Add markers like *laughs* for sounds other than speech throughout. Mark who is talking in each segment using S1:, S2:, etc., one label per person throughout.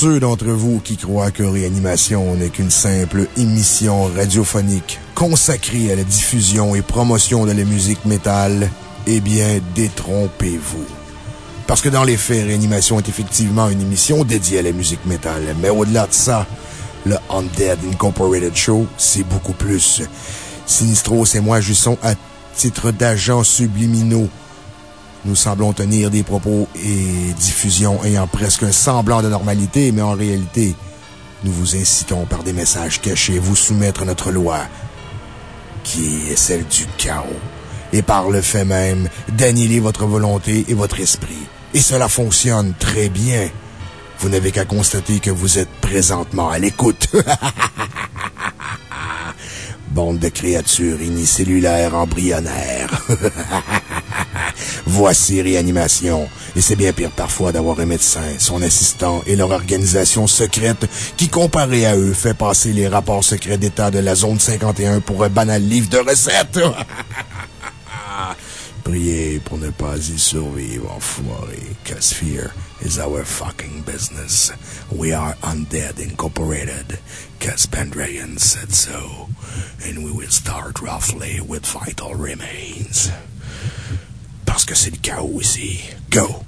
S1: ceux d'entre vous qui croient que Réanimation n'est qu'une simple émission radiophonique consacrée à la diffusion et promotion de la musique métal, eh bien, détrompez-vous. Parce que dans les faits, Réanimation est effectivement une émission dédiée à la musique métal. Mais au-delà de ça, le Undead Incorporated Show, c'est beaucoup plus. Sinistros et moi jouissons à titre d'agents subliminaux nous semblons tenir des propos et diffusions ayant presque un semblant de normalité, mais en réalité, nous vous incitons par des messages cachés à vous soumettre à notre loi, qui est celle du chaos, et par le fait même d'annihiler votre volonté et votre esprit. Et cela fonctionne très bien. Vous n'avez qu'à constater que vous êtes présentement à l'écoute. *laughs* Bande de créatures unicellulaires embryonnaires. *laughs* Voici Réanimation. Et c'est bien pire parfois d'avoir un médecin, son assistant et leur organisation secrète qui, comparé à eux, fait passer les rapports secrets d'État de la zone 51 pour un banal livre de recettes. *laughs* Priez pour ne pas y survivre, enfoiré, cause fear is our fucking business. We are Undead Incorporated, cause Pendragon said so. And we will start roughly with vital remains. Que c'est le chaos ici. Go!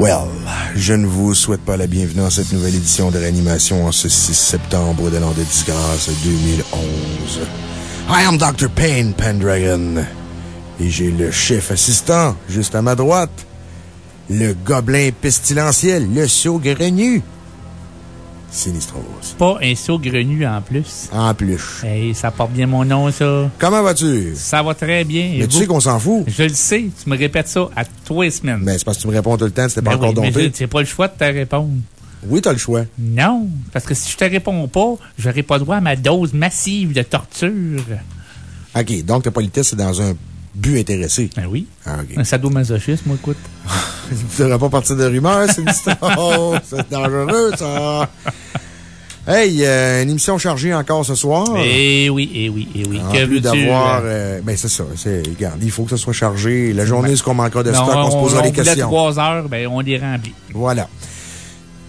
S1: Well, je ne vous souhaite pas la bienvenue à cette nouvelle édition de réanimation en ce 6 septembre de l'an de disgrâce 2011. I am Dr. Payne Pendragon. Et j'ai le chef assistant, juste à ma droite. Le gobelin pestilentiel, le saugrenu. Sinistros.
S2: Pas un saugrenu en plus.
S1: En plus.
S2: Hey, ça porte bien mon nom, ça.
S1: Comment vas-tu?
S2: Ça va très bien.
S1: Mais tu sais qu'on s'en fout.
S2: Je le sais. Tu me répètes ça à tous les semaines.
S1: Ben, c'est parce que tu me réponds tout le temps, c'était pas
S2: Ben
S1: encore
S2: oui, mais
S1: dompté.
S2: C'est pas le choix de te répondre.
S1: Oui, t'as le choix.
S2: Non, parce que si je te réponds pas, j'aurai pas droit à ma dose massive de torture.
S1: OK, donc ta politesse, c'est dans un but intéressé.
S2: Ben oui.
S1: Ah, OK.
S2: Un sadomasochisme, moi, écoute. *laughs*
S1: Tu devrais pas partir de rumeurs, c'est une histoire. *laughs* c'est dangereux, ça. Hey, euh, une émission chargée encore ce soir.
S2: Eh oui, eh oui, eh oui.
S1: En
S2: que
S1: plus d'avoir.
S2: euh,
S1: euh, ben, c'est ça. Regarde, il faut que ce soit chargé. La journée, ce qu'on manquera de
S2: non,
S1: stock, on se posera
S2: on
S1: des
S2: voulait
S1: questions.
S2: trois heures, ben, on les remplit.
S1: Voilà.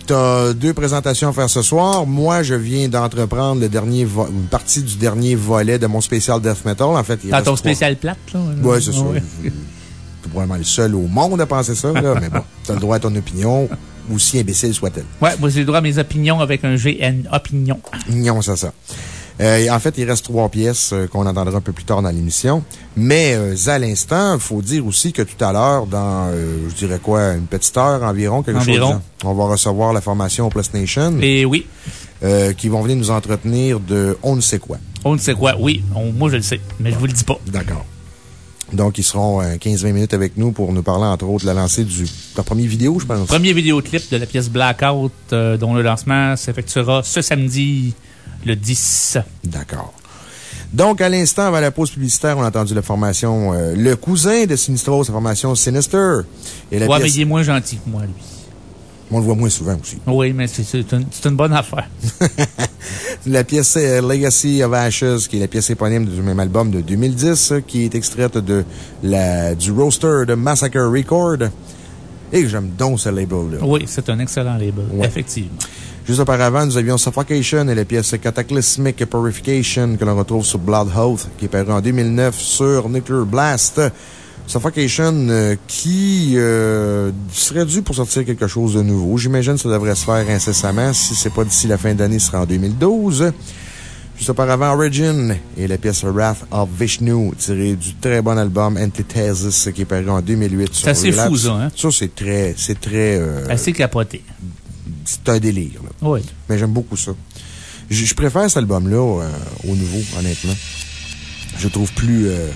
S1: T'as deux présentations à faire ce soir. Moi, je viens d'entreprendre le dernier une partie du dernier volet de mon spécial Death Metal. En fait, reste
S2: ton spécial plate, là.
S1: Ouais, c'est ça. Suis probablement le seul au monde à penser ça, là. mais bon, t'as le droit à ton opinion, aussi imbécile soit-elle.
S2: Ouais, moi, j'ai le droit à mes opinions avec un GN opinion.
S1: Non, c'est ça. Euh, en fait, il reste trois pièces euh, qu'on entendra un peu plus tard dans l'émission. Mais euh, à l'instant, il faut dire aussi que tout à l'heure, dans, je dirais quoi, une petite heure environ, quelque
S2: Environ.
S1: chose, de- on va recevoir la formation Plus Nation.
S2: Et oui,
S1: qui vont venir nous entretenir de on ne sait quoi.
S2: on ne sait quoi. Oui, on- moi, je le sais, mais je vous le dis pas.
S1: D'accord. Donc, ils seront euh, 15-20 minutes avec nous pour nous parler, entre autres, de la lancée du, la première vidéo, je pense.
S2: Premier vidéoclip de la pièce Blackout, dont le lancement s'effectuera ce samedi, le 10.
S1: D'accord. Donc, à l'instant, avant la pause publicitaire, on a entendu la formation, euh, le cousin de Sinistros, la formation Sinister. Et la
S2: ouais, mais
S1: pièce,
S2: il est moins gentil que moi, lui.
S1: on le voit moins souvent aussi.
S2: Oui, mais c'est une, bonne affaire. *laughs*
S1: La pièce euh, Legacy of Ashes, qui est la pièce éponyme du même album de 2010, euh, qui est extraite de la, du roster de Massacre Record. Et j'aime donc ce label-là.
S2: Oui, c'est un excellent label,
S1: Ouais.
S2: effectivement.
S1: Juste auparavant, nous avions Suffocation et la pièce Cataclysmic Purification que l'on retrouve sur Bloodhoth, qui est paru en 2009 sur Nuclear Blast. Suffocation euh, qui euh, serait dû pour sortir quelque chose de nouveau. J'imagine que ça devrait se faire incessamment. Si c'est pas d'ici la fin d'année, ce sera en 2012. Juste auparavant, Origin et la pièce Wrath of Vishnu, tirée du très bon album Antithesis, qui est paru en 2008 sur
S2: C'est assez fou, ça, hein?
S1: Ça, c'est très, c'est très, euh,
S2: Assez capoté.
S1: C'est un délire, là.
S2: Oui.
S1: Mais j'aime beaucoup ça. Je, je préfère cet album-là euh, au nouveau, honnêtement. Je le trouve plus, euh,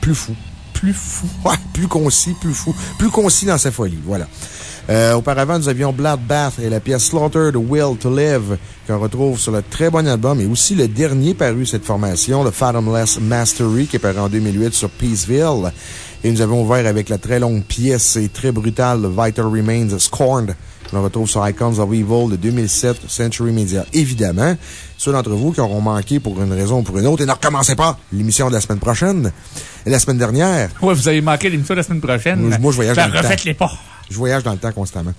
S1: plus fou. Plus fou. *laughs* Ouais, plus concis, plus fou. Plus concis dans sa folie, voilà. Euh, auparavant, nous avions Bloodbath et la pièce Slaughter, The Will to Live, qu'on retrouve sur le très bon album et aussi le dernier paru cette formation, le Fathomless Mastery, qui est paru en 2008 sur Peaceville. Et nous avons ouvert avec la très longue pièce et très brutale Vital Remains Scorned, qu'on retrouve sur Icons of Evil de 2007, Century Media. Évidemment, ceux d'entre vous qui auront manqué pour une raison ou pour une autre, et ne recommencez pas l'émission de la semaine prochaine, la semaine dernière,
S2: Ouais, vous avez manqué l'émission la semaine prochaine.
S1: Moi, je voyage
S2: Ben,
S1: dans le temps.
S2: Refaites-les pas.
S1: je voyage dans le temps constamment.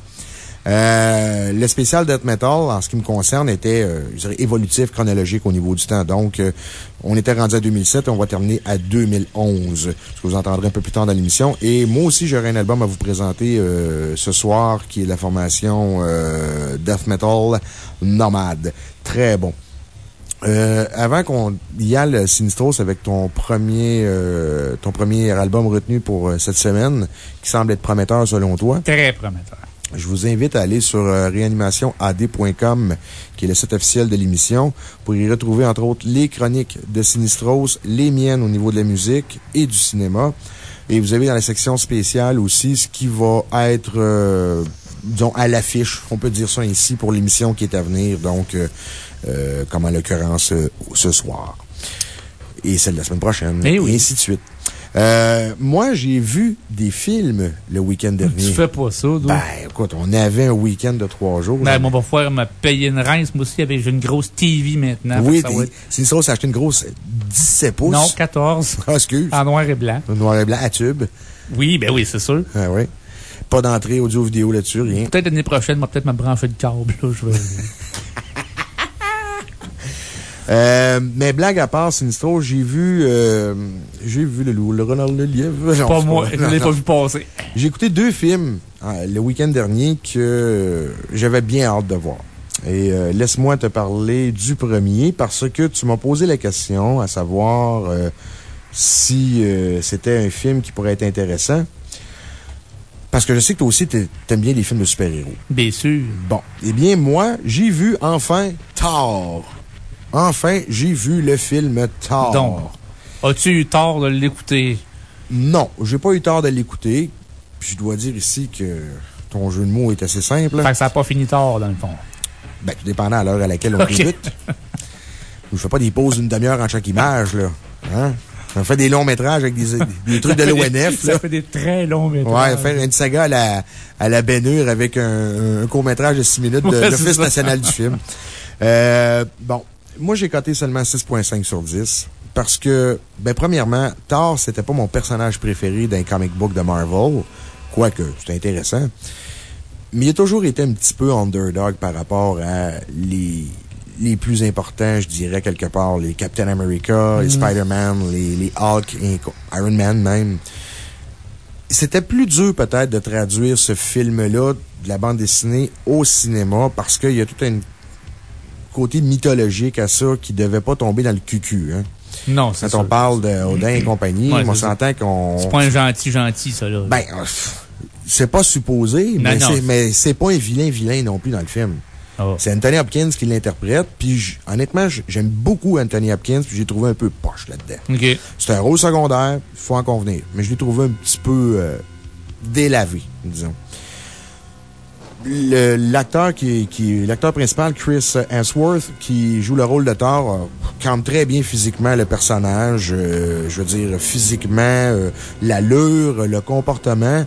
S1: Euh, le spécial Death Metal, en ce qui me concerne, était, euh, je dirais, évolutif, chronologique au niveau du temps. Donc, euh, on était rendu à 2007 et on va terminer à 2011. Ce que vous entendrez un peu plus tard dans l'émission. Et moi aussi, j'aurai un album à vous présenter euh, ce soir qui est la formation euh, Death Metal Nomade. Très bon. Euh, avant qu'on y aille, Sinistros, avec ton premier, ton premier album retenu pour cette semaine, qui semble être prometteur selon toi,
S2: Très prometteur.
S1: Je vous invite à aller sur euh, réanimationad.com, qui est le site officiel de l'émission, pour y retrouver, entre autres, les chroniques de Sinistros, les miennes au niveau de la musique et du cinéma. Et vous avez dans la section spéciale aussi ce qui va être, euh, disons, à l'affiche, on peut dire ça ici, pour l'émission qui est à venir, donc, euh, euh, comme en l'occurrence euh, ce soir. Et celle de la semaine prochaine.
S2: Eh oui.
S1: Et ainsi de suite. Euh, moi, j'ai vu des films le week-end dernier.
S2: Tu fais pas ça, donc?
S1: Ben, écoute, on avait un week-end de trois jours.
S2: Ben, mon beau-frère m'a payé une rince. Moi aussi, j'ai une grosse TV maintenant.
S1: Oui, c'est ça, a acheté une grosse 17 pouces.
S2: Non, 14.
S1: Ah, excuse.
S2: En noir et blanc.
S1: En noir et blanc à tube.
S2: Oui, ben oui, c'est sûr.
S1: Ah oui. Pas d'entrée audio-vidéo là-dessus, rien.
S2: Peut-être l'année prochaine, moi, peut-être me brancher le câble, là. Je vais... *laughs*
S1: Euh, mais blague à part, Sinistro, j'ai vu, euh, j'ai vu le loup, le renard, le lièvre.
S2: Pas moi, *laughs* je ne l'ai pas vu passer.
S1: J'ai écouté deux films euh, le week-end dernier que j'avais bien hâte de voir. Et laisse-moi te parler du premier parce que tu m'as posé la question à savoir si c'était un film qui pourrait être intéressant. Parce que je sais que toi aussi, t'aimes bien les films de super-héros.
S2: Bien sûr.
S1: Bon. Eh bien, moi, j'ai vu enfin Thor. Enfin, j'ai vu le film Thor.
S2: Donc, as-tu eu tort de l'écouter?
S1: Non, j'ai pas eu tort de l'écouter. Puis je dois dire ici que ton jeu de mots est assez simple.
S2: Fait que ça n'a pas fini tard, dans le fond.
S1: Ben, tout dépendant à l'heure à laquelle on débute. Je fais pas des pauses d'une demi-heure en chaque image, là. Hein? On fait des longs métrages avec des, *laughs* trucs de l'ONF.
S2: Ça fait des très longs métrages.
S1: Ouais, faire une saga à la, à la Bénure avec un, court métrage de 6 minutes de l'Office national du film. *laughs* Euh, bon, moi, j'ai coté seulement 6.5 sur 10. Parce que, ben, premièrement, Thor, c'était pas mon personnage préféré d'un comic book de Marvel. Quoique, c'était intéressant. Mais il a toujours été un petit peu underdog par rapport à les, les plus importants, je dirais, quelque part. Les Captain America, les mm. Spider-Man, les, les Hulk, et Iron Man même. C'était plus dur, peut-être, de traduire ce film-là de la bande dessinée au cinéma parce qu'il y a toute une côté mythologique à ça qui devait pas tomber dans le cucu, hein.
S2: Non, c'est
S1: Quand on parle d'Odin et compagnie, on s'entend qu'on.
S2: C'est pas un gentil, gentil, ça, là.
S1: Ben, c'est pas supposé, mais c'est pas un vilain, vilain non plus dans le film. Oh. C'est Anthony Hopkins qui l'interprète, puis honnêtement, j'aime beaucoup Anthony Hopkins, puis j'ai trouvé un peu poche là-dedans. C'est un rôle secondaire, il faut en convenir, mais je l'ai trouvé un petit peu euh, délavé, disons l'acteur qui, qui l'acteur principal, Chris Hemsworth, qui joue le rôle de Thor, euh, campe très bien physiquement le personnage. Euh, je veux dire, physiquement, euh, l'allure, le comportement.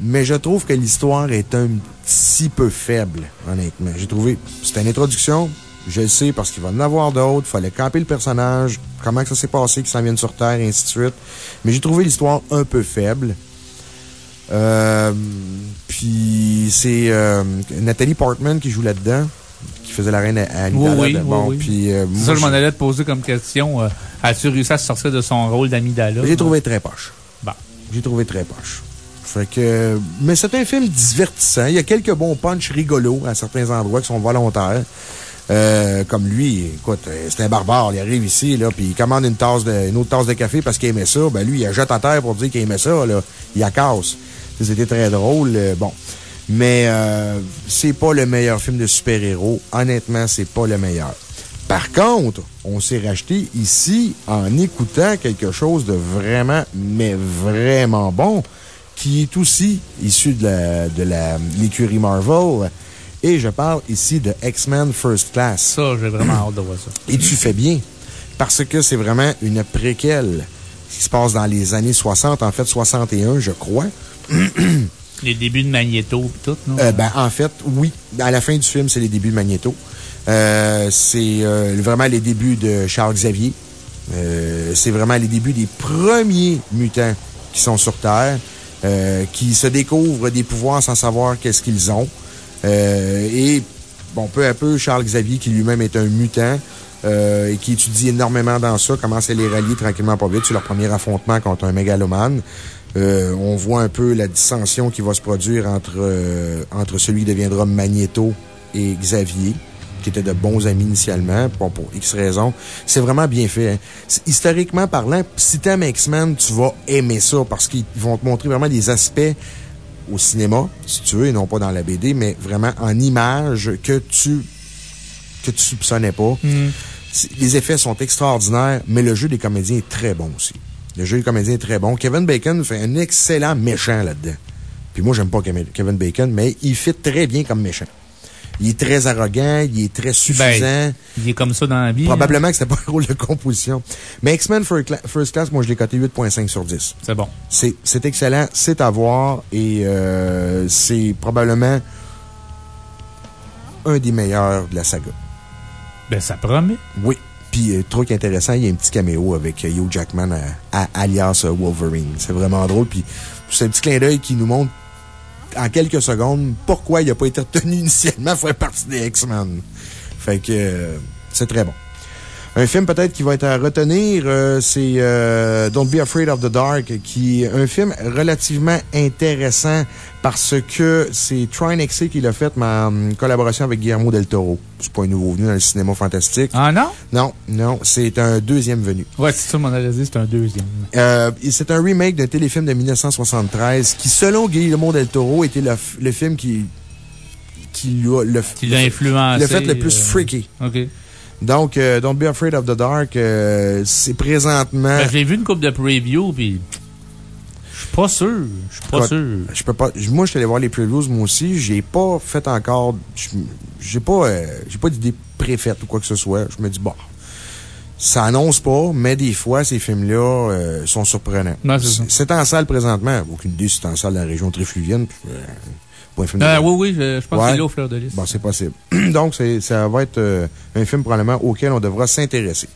S1: Mais je trouve que l'histoire est un petit peu faible, honnêtement. J'ai trouvé, c'est une introduction. Je le sais parce qu'il va en avoir d'autres. Fallait camper le personnage, comment ça s'est passé, qu'il s'en vienne sur Terre, et ainsi de suite. Mais j'ai trouvé l'histoire un peu faible. Euh, puis c'est euh, Nathalie Portman qui joue là-dedans, qui faisait la reine à.
S2: Oui, oui, Puis, euh, ça, je m'en allais te poser comme question. As-tu réussi à sortir de son rôle d'Amidala?
S1: J'ai trouvé très poche.
S2: Bon.
S1: J'ai trouvé très poche. Fait que, mais c'est un film divertissant. Il y a quelques bons punchs rigolos à certains endroits qui sont volontaires. comme lui, écoute, c'est un barbare. Il arrive ici, là, puis il commande une tasse de, une autre tasse de café parce qu'il aimait ça. Ben, lui, il a jeté à terre pour dire qu'il aimait ça, là. Il a casse. C'était très drôle. Euh, bon. Mais euh, c'est pas le meilleur film de super-héros. Honnêtement, c'est pas le meilleur. Par contre, on s'est racheté ici en écoutant quelque chose de vraiment, mais vraiment bon, qui est aussi issu de l'écurie Marvel. Et je parle ici de X-Men First Class.
S2: Ça, j'ai vraiment hâte de voir ça.
S1: Et tu fais bien. Parce que c'est vraiment une préquelle qui se passe dans les années 60, en fait 61, je crois. *clears throat*
S2: les débuts de Magneto et tout, non?
S1: Euh, ben, en fait, oui. À la fin du film, c'est les débuts de Magneto. Euh, c'est euh, vraiment les débuts de Charles Xavier. c'est vraiment les débuts des premiers mutants qui sont sur Terre, qui se découvrent des pouvoirs sans savoir qu'est-ce qu'ils ont. et, bon, peu à peu, Charles Xavier, qui lui-même est un mutant, et qui étudie énormément dans ça, commence à les rallier tranquillement pas vite sur leur premier affrontement contre un mégalomane. Euh, on voit un peu la dissension qui va se produire entre, euh, entre celui qui deviendra Magneto et Xavier, qui étaient de bons amis initialement, pour X raisons. C'est vraiment bien fait. Hein. Historiquement parlant, si t'aimes X-Men, tu vas aimer ça parce qu'ils vont te montrer vraiment des aspects au cinéma, si tu veux, et non pas dans la BD, mais vraiment en images que tu, que tu soupçonnais pas. Mm. Les effets sont extraordinaires, mais le jeu des comédiens est très bon aussi. Le jeu du comédien est très bon. Kevin Bacon fait un excellent méchant là-dedans. Puis moi, j'aime pas Kevin Bacon, mais il fit très bien comme méchant. Il est très arrogant, il est très suffisant.
S2: Ben, il est comme ça dans la vie.
S1: Probablement que c'était pas un rôle de composition. Mais X-Men First Class, moi, je l'ai coté 8.5 sur 10.
S2: C'est bon.
S1: C'est excellent, c'est à voir et euh, c'est probablement un des meilleurs de la saga.
S2: Ben, ça promet.
S1: Oui. Puis, euh, truc intéressant, il y a un petit caméo avec euh, Hugh Jackman alias Wolverine. C'est vraiment drôle. Puis, c'est un petit clin d'œil qui nous montre en quelques secondes pourquoi il n'a pas été retenu *laughs* initialement à faire partie des X-Men. Fait que c'est très bon. Un film peut-être qui va être à retenir, euh, c'est euh, Don't Be Afraid of the Dark, qui est un film relativement intéressant parce que c'est Trine XC qui l'a fait, ma en collaboration avec Guillermo del Toro. C'est pas un nouveau venu dans le cinéma fantastique.
S2: Ah non?
S1: Non, non, c'est un deuxième venu.
S2: Ouais, c'est ça mon analyse, c'est un deuxième.
S1: Euh, c'est un remake d'un téléfilm de 1973 qui, selon Guillermo del Toro, était le, film qui qui
S2: l'a influencé.
S1: Le fait le plus freaky.
S2: OK.
S1: Donc, euh, Don't Be Afraid of the Dark, euh, c'est présentement.
S2: Ben, J'ai vu une coupe de preview, puis. Je suis pas sûr. Je suis pas sûr.
S1: Je peux pas. Moi, je suis allé voir les previews, moi aussi. J'ai pas fait encore. J'ai pas, euh, j'ai pas d'idée préfaite ou quoi que ce soit. Je me dis, bon. Ça annonce pas, mais des fois, ces films-là sont surprenants. C'est en salle présentement. Aucune idée si c'est en salle dans la région
S2: Euh, oui, oui, je, pense qu'il est au fleur de lys.
S1: Bon, c'est possible. *clears throat* Donc, ça va être euh, un film probablement auquel on devra s'intéresser.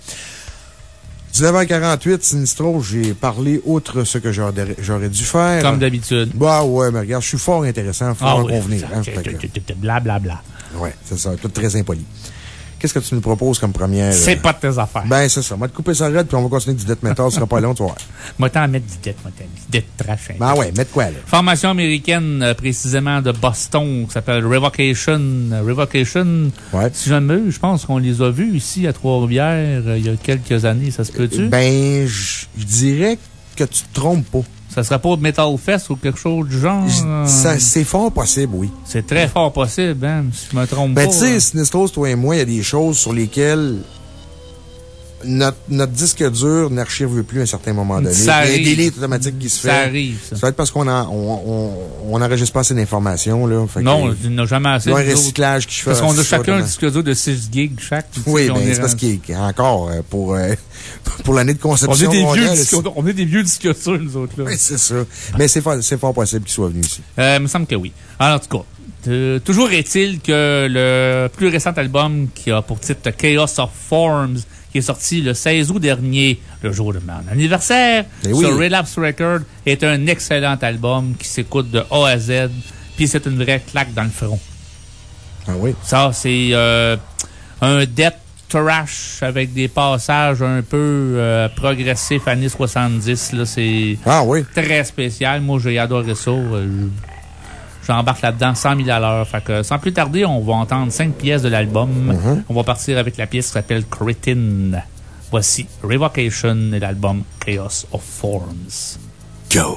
S1: 19h48, Sinistro, j'ai parlé outre ce que j'aurais dû faire.
S2: Comme d'habitude.
S1: Bah ouais, mais regarde, je suis fort intéressant, fort ah, oui, convenir. Hein, *laughs*
S2: Blablabla. Bla, bla.
S1: Ouais, c'est ça, tout très impoli. Qu'est-ce que tu nous proposes comme première?
S2: C'est euh, pas de tes affaires.
S1: Ben, c'est ça. On va te couper ça red, puis on va continuer du death metal. Ce sera pas long, tu vois. *laughs*
S2: Moi, t'en mettre du death, moi, du death trash.
S1: Ben ouais, mettre quoi, là?
S2: Formation américaine, euh, précisément de Boston, qui s'appelle Revocation. Revocation.
S1: Ouais.
S2: Si je me je pense qu'on les a vus ici à Trois-Rivières euh, il y a quelques années. Ça se peut-tu?
S1: Ben, je dirais que tu te trompes pas.
S2: Ça serait pas Metal Fest ou quelque chose du genre?
S1: C'est fort possible, oui.
S2: C'est très fort possible, hein, si je me trompe
S1: ben,
S2: pas.
S1: Ben, tu sais, Sinistros, toi et moi, il y a des choses sur lesquelles notre, notre disque dur n'archive plus à un certain moment donné.
S2: Ça
S1: il y a des délai automatique qui se fait.
S2: Ça arrive, ça.
S1: Ça va être parce qu'on on, on, enregistre pas assez d'informations, là.
S2: non, il n'y a jamais assez.
S1: Il y a un recyclage qui fait.
S2: Parce qu'on a chacun un disque dur de 6 gigs chaque.
S1: Oui, mais c'est parce qu'il y a encore, euh, pour, euh, *laughs* pour l'année de conception.
S2: On est des vieux disques, on est des vieux disques durs, nous autres, là.
S1: Oui, c'est ça. Mais c'est fort, fort possible qu'il soit venu ici.
S2: Euh, il me semble que oui. Alors, en tout cas, toujours est-il que le plus récent album qui a pour titre Chaos of Forms qui est sorti le 16 août dernier, le jour de mon anniversaire,
S1: eh
S2: sur Relapse Record, est un excellent album qui s'écoute de A à Z, puis c'est une vraie claque dans le front.
S1: Ah oui?
S2: Ça, c'est euh, un death trash avec des passages un peu euh, progressifs années 70. C'est
S1: ah oui.
S2: très spécial. Moi, j'ai adoré ça. Euh, J'embarque là-dedans 100 000 à l'heure. Fait que, sans plus tarder, on va entendre cinq pièces de l'album.
S1: Mm-hmm.
S2: On va partir avec la pièce qui s'appelle Cretin. Voici Revocation et l'album Chaos of Forms.
S1: Go!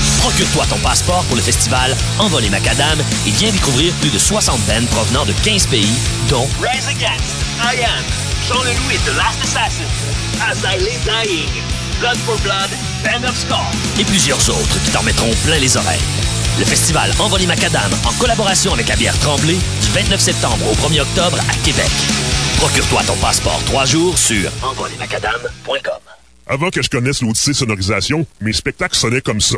S3: Procure-toi ton passeport pour le festival Envolé Macadam et viens découvrir plus de 60 bands provenant de 15 pays, dont Rise Against, I Am, Jean Leloup et The Last Assassin, As I Lay Dying, Blood for Blood, Band of Skull et plusieurs autres qui t'en mettront plein les oreilles. Le festival Envolé Macadam, en collaboration avec la bière Tremblay, du 29 septembre au 1er octobre à Québec. Procure-toi ton passeport trois jours sur envolémacadam.com.
S4: Avant que je connaisse l'Odyssée Sonorisation, mes spectacles sonnaient comme ça.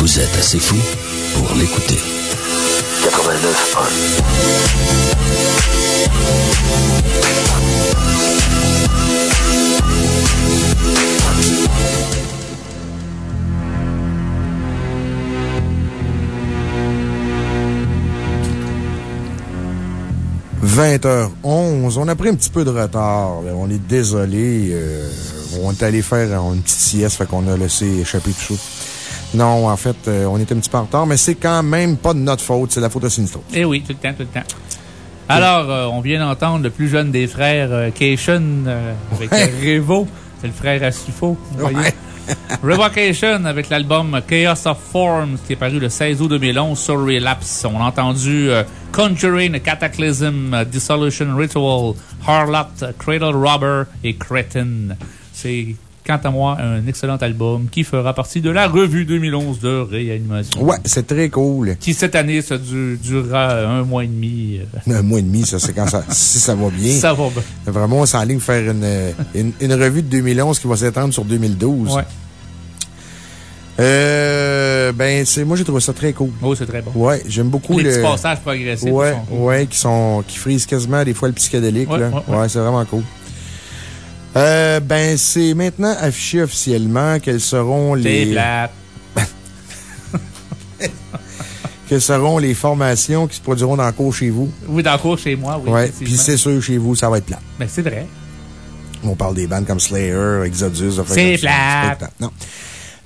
S5: Vous êtes assez fou pour l'écouter.
S1: 20h11. On a pris un petit peu de retard. On est désolé. euh, on est allé faire une petite sieste, fait qu'on a laissé échapper tout ça. Non, en fait, euh, on était un petit peu en retard, mais c'est quand même pas de notre faute, c'est la faute de Sinistro.
S2: Eh oui, tout le temps, tout le temps. Alors, euh, on vient d'entendre le plus jeune des frères, euh, Cation, euh, avec
S1: Ouais.
S2: euh, Revo. C'est le frère à voyez.
S1: Ouais. *laughs* *laughs*
S2: Revocation avec l'album Chaos of Forms qui est paru le 16 août 2011 sur Relapse. On a entendu euh, Conjuring, Cataclysm, euh, Dissolution Ritual, Harlot, euh, Cradle Robber et Cretin. C'est, quant à moi, un excellent album qui fera partie de la revue 2011 de réanimation.
S1: Ouais, c'est très cool.
S2: Qui cette année, ça du- durera un mois et demi. euh,
S1: Un mois et demi, ça, c'est quand ça, *laughs* si ça va bien.
S2: Ça va bien.
S1: Vraiment, on s'enligne faire une, une, une revue de 2011 qui va s'étendre sur 2012.
S2: Ouais.
S1: Euh, ben, c'est, moi, j'ai trouvé ça très cool.
S2: Oh, c'est très bon.
S1: Ouais, j'aime beaucoup
S2: Les
S1: le.
S2: petits passages progressifs.
S1: Ouais,
S2: sont cool.
S1: ouais, qui sont, qui frisent quasiment des fois le psychédélique,
S2: Ouais,
S1: là.
S2: ouais, ouais.
S1: c'est vraiment cool. Euh, ben, c'est maintenant affiché officiellement quelles seront les, *laughs* quelles seront les formations qui se produiront dans le cours chez vous.
S2: Oui, dans le cours chez moi, oui.
S1: ouais, puis c'est sûr, chez vous, ça va être plat.
S2: Ben, c'est vrai.
S1: On parle des bandes comme Slayer, Exodus,
S2: C'est.
S1: C'est Non.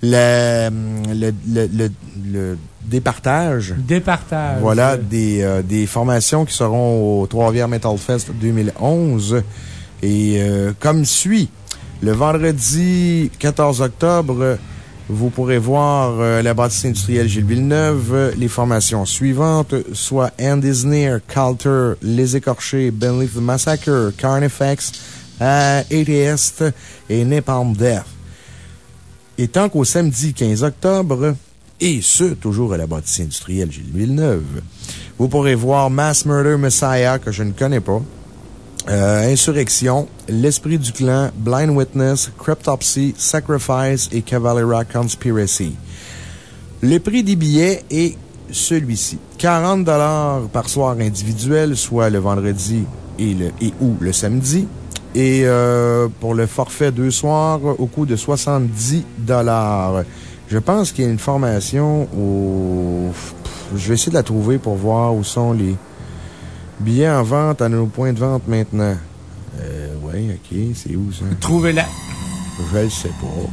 S1: Le, le, le, le, le départage.
S2: Départage.
S1: Voilà, des, euh, des formations qui seront au Trois-Rivières Metal Fest 2011. Et euh, comme suit, le vendredi 14 octobre, vous pourrez voir euh, la bâtisse industrielle Gilles Villeneuve, les formations suivantes, soit Andy's Near, Calter, Les Écorchés, Benley the Massacre, Carnifex, euh, ATS et Napalm Death. Et tant qu'au samedi 15 octobre, et ce, toujours à la bâtisse industrielle Gilles Villeneuve, vous pourrez voir Mass Murder Messiah, que je ne connais pas, euh, Insurrection, L'Esprit du Clan, Blind Witness, Cryptopsy, Sacrifice et Cavalera Conspiracy. Le prix des billets est celui-ci. 40 par soir individuel, soit le vendredi et, le, et ou le samedi. Et euh, pour le forfait deux soirs, au coût de 70 Je pense qu'il y a une formation au... Je vais essayer de la trouver pour voir où sont les billets en vente à nos points de vente maintenant. Euh, oui, OK. C'est où ça?
S2: Trouvez-la.
S1: Je ne sais pas.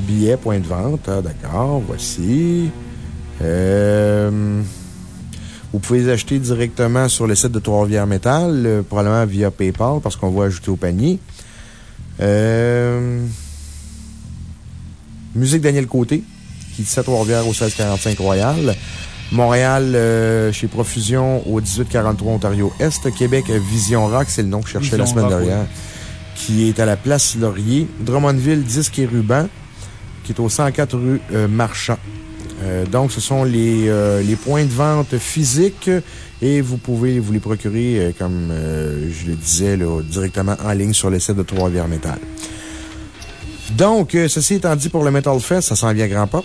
S1: Billets, point de vente. Ah, d'accord. Voici. Euh, vous pouvez les acheter directement sur le site de Trois-Rivières Métal, euh, probablement via PayPal, parce qu'on va ajouter au panier. Euh, musique Daniel Côté, qui dit à Trois-Rivières au 1645 Royal. Montréal, euh, chez Profusion, au 1843 Ontario Est. Québec, Vision Rock, c'est le nom que je cherchais la semaine
S2: Rock, oui.
S1: dernière. qui est à la place Laurier. Drummondville, disque et ruban, qui est au 104 rue euh, Marchand. Euh, donc, ce sont les, euh, les points de vente physiques et vous pouvez vous les procurer, comme euh, je le disais, là, directement en ligne sur le site de Trois-Rivières Metal. Donc, ceci étant dit pour le Metal Fest, ça s'en vient à grands pas.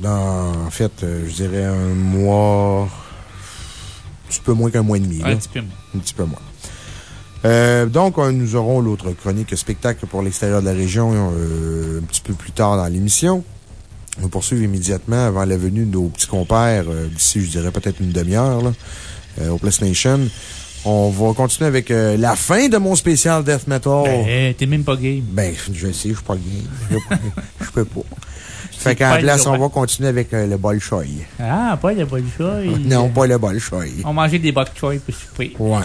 S1: Dans, en fait, euh, je dirais un mois, un petit peu moins qu'un mois et demi.
S2: Un
S1: là.
S2: petit peu moins.
S1: Un petit peu moins. Euh, donc, euh, nous aurons l'autre chronique spectacle pour l'extérieur de la région euh, un petit peu plus tard dans l'émission. Nous poursuivre immédiatement avant la venue de nos petits compères, euh, d'ici, je dirais peut-être une demi-heure, au Place Nation. On va continuer avec la fin de mon spécial Death Metal.
S2: Ben, t'es même pas game.
S1: Ben, je sais, je suis pas game. Je peux pas. *laughs* Fait la place,
S2: le
S1: on va continuer avec euh, le Bolshoi.
S2: Ah, pas le bolshoi. *laughs*
S1: Non, pas le Bolshoi.
S2: On mangeait des bok choy pour souper.
S1: Ouais.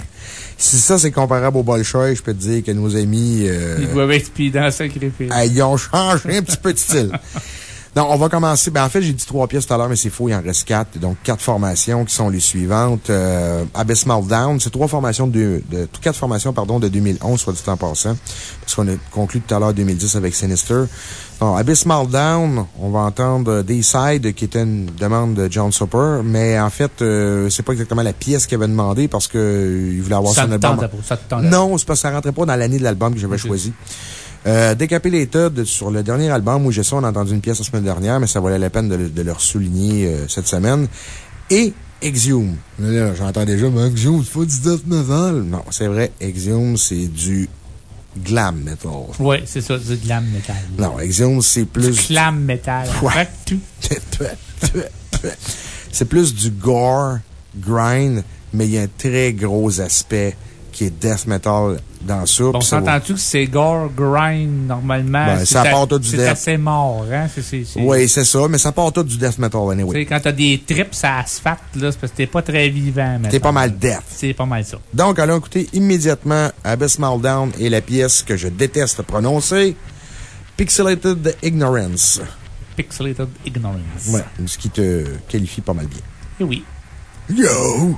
S1: Si ça, c'est comparable au Bolshoi, je peux te dire que nos amis, euh,
S2: Ils doivent être speedants, sacrifiés.
S1: ah, ils ont changé un petit peu de style. *laughs* Non, on va commencer. Ben, en fait, j'ai dit trois pièces tout à l'heure, mais c'est faux, il en reste quatre. Donc, quatre formations qui sont les suivantes. Euh, Abysmal Down, c'est trois formations de, de, quatre formations, pardon, de 2011, soit du temps passant. Parce qu'on a conclu tout à l'heure 2010 avec Sinister. Non, Abysmal Down, on va entendre Dayside, qui était une demande de John Soper, mais en fait, euh, c'est pas exactement la pièce qu'il avait demandé parce que euh, il voulait avoir
S2: Ça
S1: son album.
S2: pas, ça.
S1: Non, c'est parce que ça rentrait pas dans l'année de l'album que j'avais choisi. Euh, Decapitated, sur le dernier album où j'ai ça, on a entendu une pièce la semaine dernière, mais ça valait la peine de, le- de leur souligner euh, cette semaine. Et là, J'entends déjà, mais Exhume, c'est pas du death metal. Non, c'est vrai, Exhume, c'est du glam metal.
S2: Oui, c'est ça, du glam metal.
S1: Non, Exhume, c'est
S2: Du
S1: plus.
S2: glam metal.
S1: Ouais. *laughs* C'est plus du gore, grind, mais il y a un très gros aspect qui est death metal dans ça.
S2: Bon, s'entend-tu que c'est gore, grind, normalement?
S1: Ben,
S2: c'est
S1: ça part tout du
S2: C'est
S1: death.
S2: assez mort, hein? C'est, c'est, c'est-
S1: Oui, c'est ça, mais ça part tout du death metal,
S2: Tu
S1: anyway.
S2: sais, quand t'as des trips à asphalte, là, c'est parce que t'es pas très vivant,
S1: T'es pas mal death.
S2: C'est pas mal ça.
S1: Donc, allons écouter immédiatement Abysmal Down et la pièce que je déteste prononcer, Pixelated Ignorance.
S2: Pixelated Ignorance.
S1: Ouais, ce qui te qualifie pas mal bien.
S2: Et oui.
S1: Yo!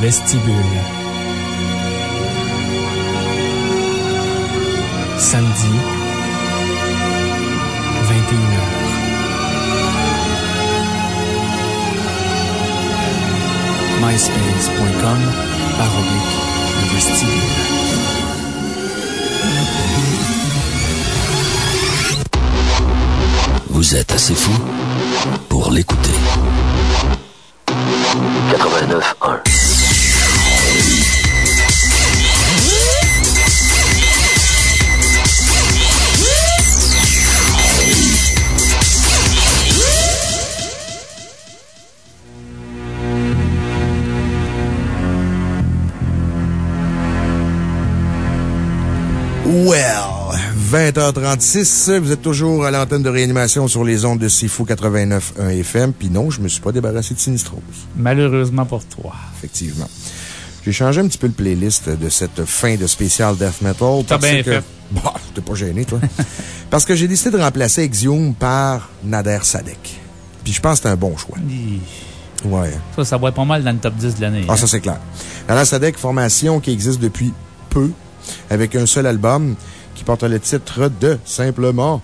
S6: Vestibule. Samedi, 21h. myspace.com baroblique le vestibule.
S5: Vous êtes assez fou pour l'écouter. 89.1
S1: Well, 20h36, vous êtes toujours à l'antenne de réanimation sur les ondes de Sifu 89.1 FM. Puis non, je me suis pas débarrassé de Sinistrose.
S2: Malheureusement pour toi.
S1: Effectivement. J'ai changé un petit peu le playlist de cette fin de spécial Death Metal.
S2: T'as bien
S1: que-
S2: fait. *laughs*
S1: Bah, t'es pas gêné, toi. *laughs* parce que j'ai décidé de remplacer Exium par Nader Sadek. Puis je pense que c'est un bon choix. Ouais.
S2: Ça, ça va être pas mal dans le top 10 de l'année.
S1: Ah,
S2: hein.
S1: ça, c'est clair. Nader Sadek, formation qui existe depuis peu, avec un seul album qui porte le titre de simplement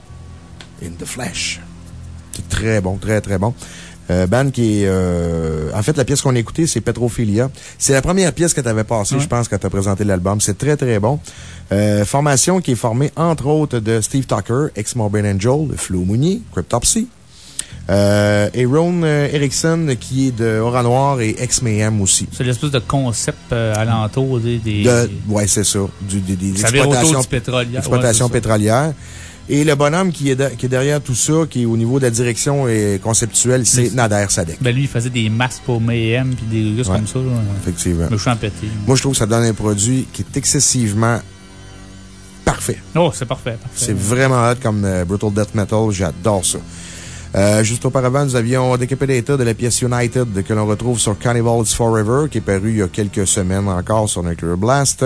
S1: In the Flesh. C'est très bon, très, très bon. Euh, band qui est. euh, en fait, la pièce qu'on a écoutée, c'est Petrophilia. C'est la première pièce que tu avais passée, je pense, quand tu as présenté l'album. C'est très, très bon. Euh, formation qui est formée, entre autres, de Steve Tucker, ex-Morbid Angel, de Flo Mounier, Cryptopsy. Euh, et Ron euh, Erickson, qui est de Aura Noir et ex-Mayhem aussi.
S2: C'est l'espèce de concept euh, alentour des. des
S1: De, ouais, c'est ça. Du, des, des exploitations,
S2: Ouais, ça.
S1: pétrolières. Et le bonhomme qui est, de- qui est derrière tout ça, qui est au niveau de la direction et conceptuelle, c'est Nader Sadek.
S2: Ben, lui, il faisait des masques pour Mayhem puis des gosses
S1: Ouais.
S2: comme ça. là.
S1: Effectivement.
S2: Me chant pété.
S1: Moi, je trouve que ça donne un produit qui est excessivement parfait.
S2: Oh, c'est parfait. parfait.
S1: C'est vraiment hot comme euh, Brutal Death Metal. J'adore ça. Euh, juste auparavant, nous avions Decapitator de la pièce United que l'on retrouve sur Carnival's Forever, qui est paru il y a quelques semaines encore sur Nuclear Blast.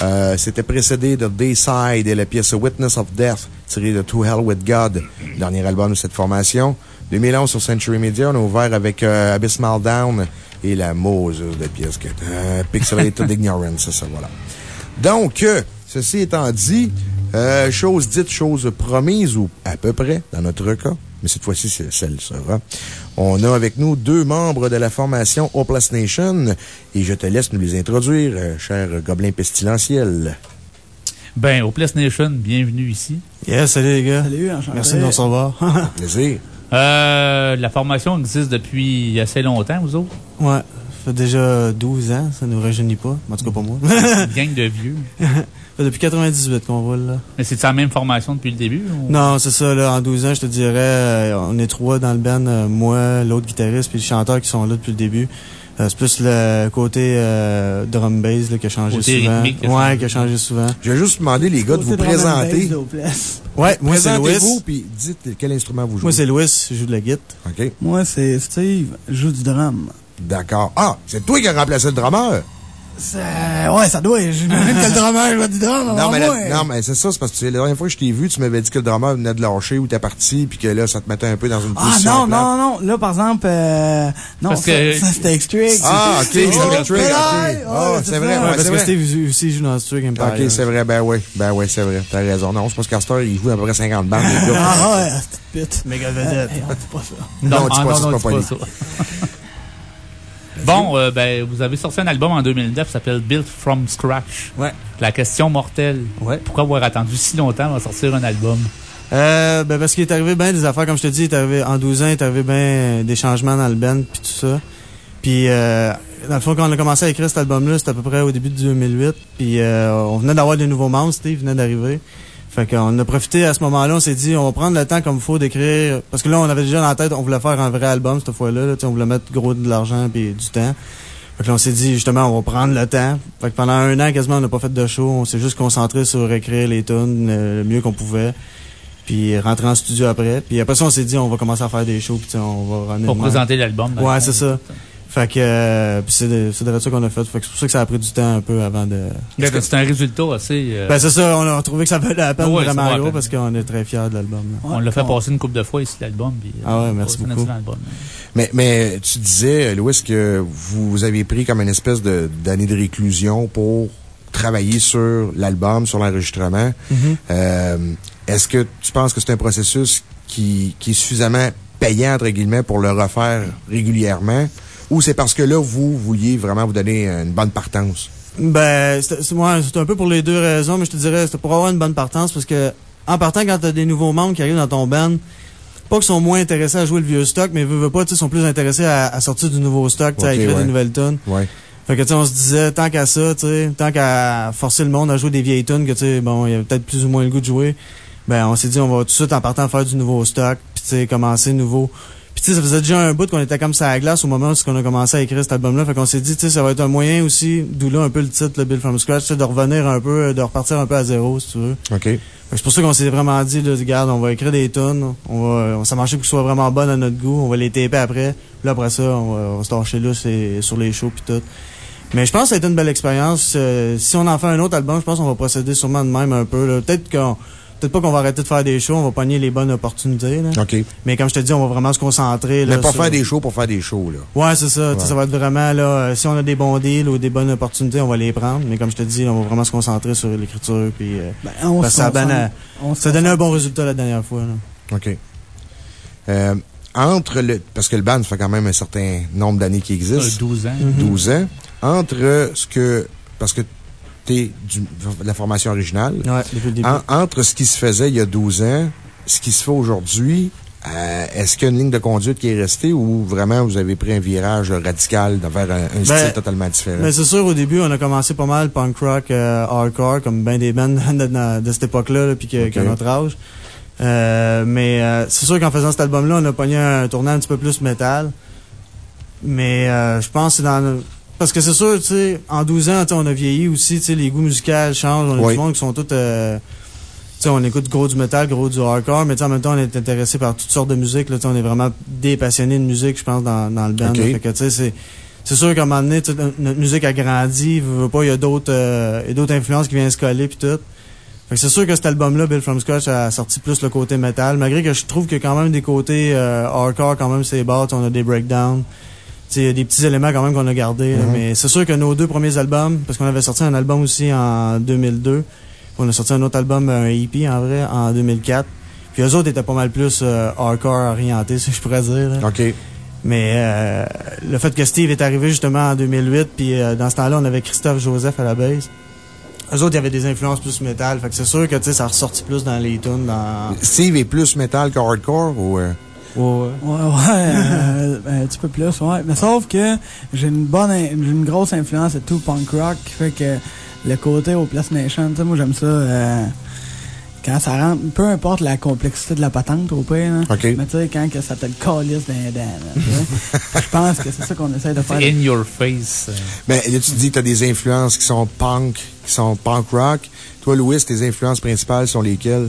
S1: Euh, C'était précédé de Dayside et la pièce Witness of Death, tirée de To Hell with God, dernier album de cette formation. 2011 sur Century Media, on a ouvert avec euh, Abysmal Down et la Moses de pièce que euh, Pixelated *laughs* Ignorance, ça, ça, voilà. Donc, ceci étant dit, chose dite, chose promise, ou à peu près, dans notre cas, mais cette fois-ci, c'est celle sera. On a avec nous deux membres de la formation Hopeless Nation, et je te laisse nous les introduire, euh, cher gobelin pestilentiel.
S2: Ben, au Place Nation, bienvenue ici.
S7: Yes, salut les gars.
S8: Salut, enchanté.
S7: Merci de nous recevoir. *laughs*
S1: Plaisir.
S2: Euh, la formation existe depuis assez longtemps, vous autres?
S7: ouais, ça fait déjà 12 ans, ça nous rajeunit pas. En tout cas, pas moi.
S2: Une *laughs* gang de vieux. *laughs*
S7: Fait depuis 98 qu'on roule, là.
S2: Mais c'est la même formation depuis le début? ou-
S7: Non, c'est ça, là. En 12 ans, je te dirais, euh, on est trois dans le band, euh, moi, l'autre guitariste, puis le chanteur qui sont là depuis le début. Euh, c'est plus le côté euh, drum bass là, qui a changé
S2: Côté
S7: souvent.
S2: rythmique qui a
S7: ouais,
S2: changé.
S7: qui a changé souvent.
S1: Je vais juste demander, les gars, de vous présenter.
S7: Ouais, moi c'est
S1: Présentez-vous,
S7: Louis.
S1: puis dites quel instrument vous jouez.
S7: Moi c'est Louis, je joue de la guitare.
S1: OK.
S8: Moi, c'est Steve. Je joue du drum.
S1: D'accord. Ah, c'est toi qui as remplacé le drummer?
S8: Ça- Ouais, ça doit. J'imagine que le drummer joue du drum.
S1: Non, mais, la- non, mais c'est ça, c'est parce que la dernière fois que je t'ai vu, tu m'avais dit que le drummer venait de lâcher ou t'es parti, puis que là, ça te mettait un peu dans une
S8: Ah
S1: position.
S8: non,
S1: plate.
S8: non, non. Là, par exemple, euh, non,
S2: Parce
S8: ça,
S2: que-
S8: ça, c'était X-Trick.
S1: Ah, ok,
S8: C'est-
S1: c'est
S8: Oh,
S1: X-Trick, Ah, c'est vrai, ouais,
S7: parce
S1: c'est
S7: que
S1: vrai.
S7: Steve aussi joue dans Strict Empire.
S1: Ok, c'est vrai, ben oui, ben oui, c'est vrai, t'as raison. Non, je pense qu'Astor, il joue à peu près 50 bandes, les gars.
S8: Ah ouais, c'était pute.
S7: Méga vedette.
S1: Non, dis
S2: ah,
S1: pas ça,
S2: non,
S1: c'est
S2: dis
S1: pas
S2: ça. Bon, euh, ben, vous avez sorti un album en 2009 qui s'appelle Built from Scratch.
S7: Ouais.
S2: La question mortelle.
S7: Ouais.
S2: Pourquoi avoir attendu si longtemps avant de sortir un album?
S7: Euh, ben parce qu'il est arrivé bien des affaires, comme je te dis, il est arrivé, en 12 ans, il est arrivé bien des changements dans le band, puis tout ça. Puis, euh, dans le fond, quand on a commencé à écrire cet album-là, c'était à peu près au début de 2008. Puis, euh, on venait d'avoir des nouveaux membres, Steve venait d'arriver. Fait qu'on a profité à ce moment-là, on s'est dit, on va prendre le temps comme il faut d'écrire. Parce que là, on avait déjà dans la tête, on voulait faire un vrai album cette fois-là. Là, Tu sais, on voulait mettre gros de l'argent puis du temps. Fait que là, on s'est dit, justement, on va prendre le temps. Fait que pendant un an, quasiment, on n'a pas fait de show. On s'est juste concentré sur écrire les tunes euh, le mieux qu'on pouvait. Puis rentrer en studio après. Puis après ça, on s'est dit, on va commencer à faire des shows. Puis tu sais, on va
S2: Pour présenter l'album.
S7: Ouais, c'est ça. Fait que euh, c'est de, c'est de ça qu'on a fait. Fait que c'est pour ça que ça a pris du temps un peu avant de.
S2: Ben, C'est un résultat assez. euh,
S7: Ben c'est ça, on a trouvé que ça valait la peine
S2: Ouais,
S7: vraiment gros
S2: peine.
S7: parce qu'on est très fiers de l'album.
S2: on l'a fait
S8: on-
S2: passer une couple de fois ici, l'album. euh,
S7: Ah ouais, merci beaucoup.
S1: Mais, mais tu disais, Louis, que vous avez pris comme une espèce de- d'année de réclusion pour travailler sur l'album, sur l'enregistrement.
S7: Mhm.
S1: Euh, Est-ce que tu penses que c'est un processus qui, qui est suffisamment payant, entre guillemets, pour le refaire régulièrement? Ou c'est parce que là, vous vouliez vraiment vous donner une bonne partance?
S7: Ben, c'est c'est- ouais, c'est un peu pour les deux raisons, mais je te dirais, c'était pour avoir une bonne partance parce que, en partant, quand t'as des nouveaux membres qui arrivent dans ton band, pas qu'ils sont moins intéressés à jouer le vieux stock, mais veux, veux pas, tu sais, sont plus intéressés à, à sortir du nouveau stock, tu sais, à écrire
S1: ouais.
S7: des nouvelles tunes.
S1: Ouais.
S7: Fait que, tu sais, on se disait, tant qu'à ça, tu sais, tant qu'à forcer le monde à jouer des vieilles tunes que, tu sais, bon, il y avait peut-être plus ou moins le goût de jouer, ben, on s'est dit, on va tout de suite, en partant, faire du nouveau stock, puis, tu sais, commencer nouveau. Puis, tu sais, ça faisait déjà un bout qu'on était comme ça à la glace au moment où on a commencé à écrire cet album-là. Fait qu'on s'est dit, tu sais, ça va être un moyen aussi, d'où là un peu le titre, le Bill from Scratch, de revenir un peu, de repartir un peu à zéro, si tu veux.
S1: OK.
S7: C'est pour ça qu'on s'est vraiment dit, là, regarde, on va écrire des tunes, on va, on marché pour que ce soit vraiment bonne à notre goût, on va les taper après, puis là, après ça, on va, on va se torcher là, c'est sur les shows puis tout. Mais je pense que ça a été une belle expérience. Euh, si on en fait un autre album, je pense qu'on va procéder sûrement de même un peu. Peut-être qu'on, peut-être pas qu'on va arrêter de faire des shows, on va pogner les bonnes opportunités, là.
S1: OK.
S7: Mais comme je te dis, on va vraiment se concentrer, là.
S1: Mais pas
S7: sur-
S1: faire des shows pour faire des shows, là.
S7: Ouais, c'est ça.
S1: Ouais.
S7: Ça va être vraiment, là, euh, si on a des bons deals ou des bonnes opportunités, on va les prendre. Mais comme je te dis, on va vraiment se concentrer sur l'écriture, puis, euh,
S8: Ben, on
S7: parce ça ben, euh,
S8: se
S7: ça a donné un bon résultat la dernière fois, là.
S1: OK. Euh, entre le. Parce que le band, ça fait quand même un certain nombre d'années qu'il
S2: Euh,
S1: existe.
S2: 12 ans.
S1: 12 ans. Entre ce que. Parce que du- de la formation originale.
S7: Ouais, depuis le début.
S1: En- entre ce qui se faisait il y a 12 ans, ce qui se fait aujourd'hui, euh, est-ce qu'il y a une ligne de conduite qui est restée ou vraiment vous avez pris un virage radical vers un, un style
S7: Ben,
S1: totalement différent?
S7: Mais c'est sûr, au début, on a commencé pas mal punk rock, euh, hardcore, comme ben des bands *laughs* de, de- de cette époque-là, là, puis qu'à notre âge. Euh, mais c'est sûr qu'en faisant cet album-là, on a pogné un tournant un petit peu plus métal. Mais je pense que c'est dans... Parce que c'est sûr, tu sais, en 12 ans, on a vieilli aussi, tu sais, les goûts musicaux changent. On a
S1: Oui.
S7: du monde qui sont tous... euh, tu sais, on écoute gros du métal, gros du hardcore, mais tu sais, en même temps, on est intéressé par toutes sortes de musique. Là, on est vraiment des passionnés de musique, je pense, dans, dans le band. Que, sais, c'est... C'est sûr qu'à un moment donné, notre musique a grandi, il y a d'autres euh, il y a d'autres influences qui viennent se coller puis tout. Fait que c'est sûr que cet album-là, Bill From Scratch, a sorti plus le côté métal, malgré que je trouve a quand même des côtés euh, hardcore, quand même, c'est bas, on a des breakdowns. Il y a des petits éléments quand même qu'on a gardés.
S1: Mhm.
S7: mais c'est sûr que nos deux premiers albums, parce qu'on avait sorti un album aussi en 2002, puis on a sorti un autre album, un EP en vrai, en 2004. Puis eux autres étaient pas mal plus euh, hardcore orientés, *laughs* si je pourrais dire. là.
S1: OK.
S7: Mais euh, le fait que Steve est arrivé justement en 2008, puis euh, dans ce temps-là, on avait Christophe Joseph à la base. Eux autres, il y avait des influences plus métal. Fait que c'est sûr que tu sais, ça a ressorti plus dans les tunes. Dans...
S1: Steve est plus métal que hardcore ou. Euh?
S7: Ouais, ouais.
S8: Ouais, ouais, euh, un petit peu plus, ouais. Mais sauf que j'ai une bonne, une grosse influence de tout punk rock qui fait que le côté au Place Nation, tu sais, moi j'aime ça, euh, quand ça rentre, peu importe la complexité de la patente au pire, là. Mais tu sais, quand que ça te le calisse dans les dents, là, tu sais. *laughs* Je pense que c'est ça qu'on essaie de faire.
S2: In your face. euh.
S1: Ben, là, tu dis que tu as des influences qui sont punk, qui sont punk rock. Toi, Louis, tes influences principales sont lesquelles?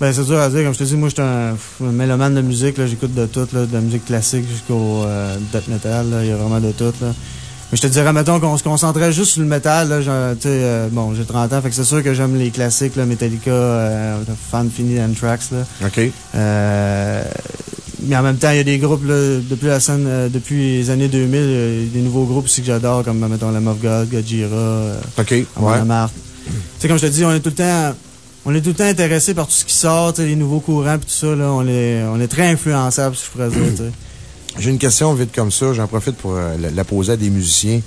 S7: Ben, c'est dur à dire. Comme je te dis, moi, je suis un, un mélomane de musique. J'écoute de tout, là, de la musique classique jusqu'au euh, death metal. Il y a vraiment de tout. Là. Mais je te dirais, mettons qu'on se concentrait juste sur le métal, là, euh, bon, j'ai 30 ans, fait que c'est sûr que j'aime les classiques, là, Metallica, euh, Fan Fini Anthrax, là.
S1: OK.
S7: Euh, mais en même temps, il y a des groupes, là, depuis la scène, euh, depuis les années 2000, euh, des nouveaux groupes aussi que j'adore, comme, mettons, Lamb of God, Gojira,
S1: OK, ouais.
S7: Tu sais, comme je te dis, on est tout le temps, on est tout le temps intéressé par tout ce qui sort, tu sais, les nouveaux courants pis tout ça, là, on est, on est très influençable, si je pourrais dire, tu sais. *clears throat*
S1: J'ai une question vite comme ça. J'en profite pour euh, la, poser à des musiciens.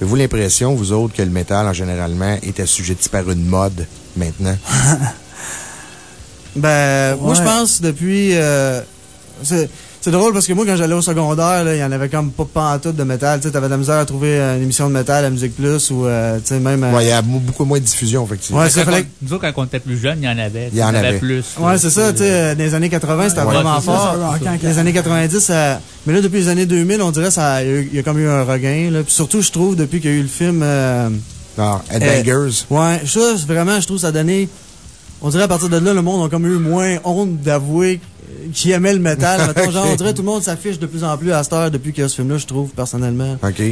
S1: Avez-vous l'impression, vous autres, que le métal, en généralement, est assujetti par une mode maintenant? *laughs*
S7: Ben, moi, je pense depuis. euh, c'est drôle parce que moi, quand j'allais au secondaire, là, il y en avait comme pas pantoute de métal. Tu sais, t'avais de la misère à trouver euh, une émission de métal à Musique Plus ou, euh, tu sais, même. euh,
S1: Ouais, il y a beaucoup moins de diffusion, effectivement.
S7: Ouais, ça fallait.
S2: Nous autres, quand on était plus jeunes, il y en avait.
S1: Il y en avait.
S2: plus.
S7: Ouais, c'est ça, tu sais, euh, dans les années 80, c'était
S1: Ouais,
S7: vraiment
S2: c'est ça,
S7: fort.
S8: ça,
S7: les années 90, ça- mais là, depuis les années 2000, on dirait ça, il y a eu- il y a comme eu un regain, là. Puis surtout, je trouve, depuis qu'il y a eu le film, euh,
S1: Non, Headbangers.
S7: Ouais, ça, vraiment, je trouve, ça a donné. On dirait à partir de là, le monde a comme eu moins honte d'avouer qu'ils aimaient le métal. *laughs* Mettons, genre, on dirait tout le monde s'affiche de plus en plus à cette heure depuis qu'il y a ce film-là, je trouve, personnellement.
S1: OK.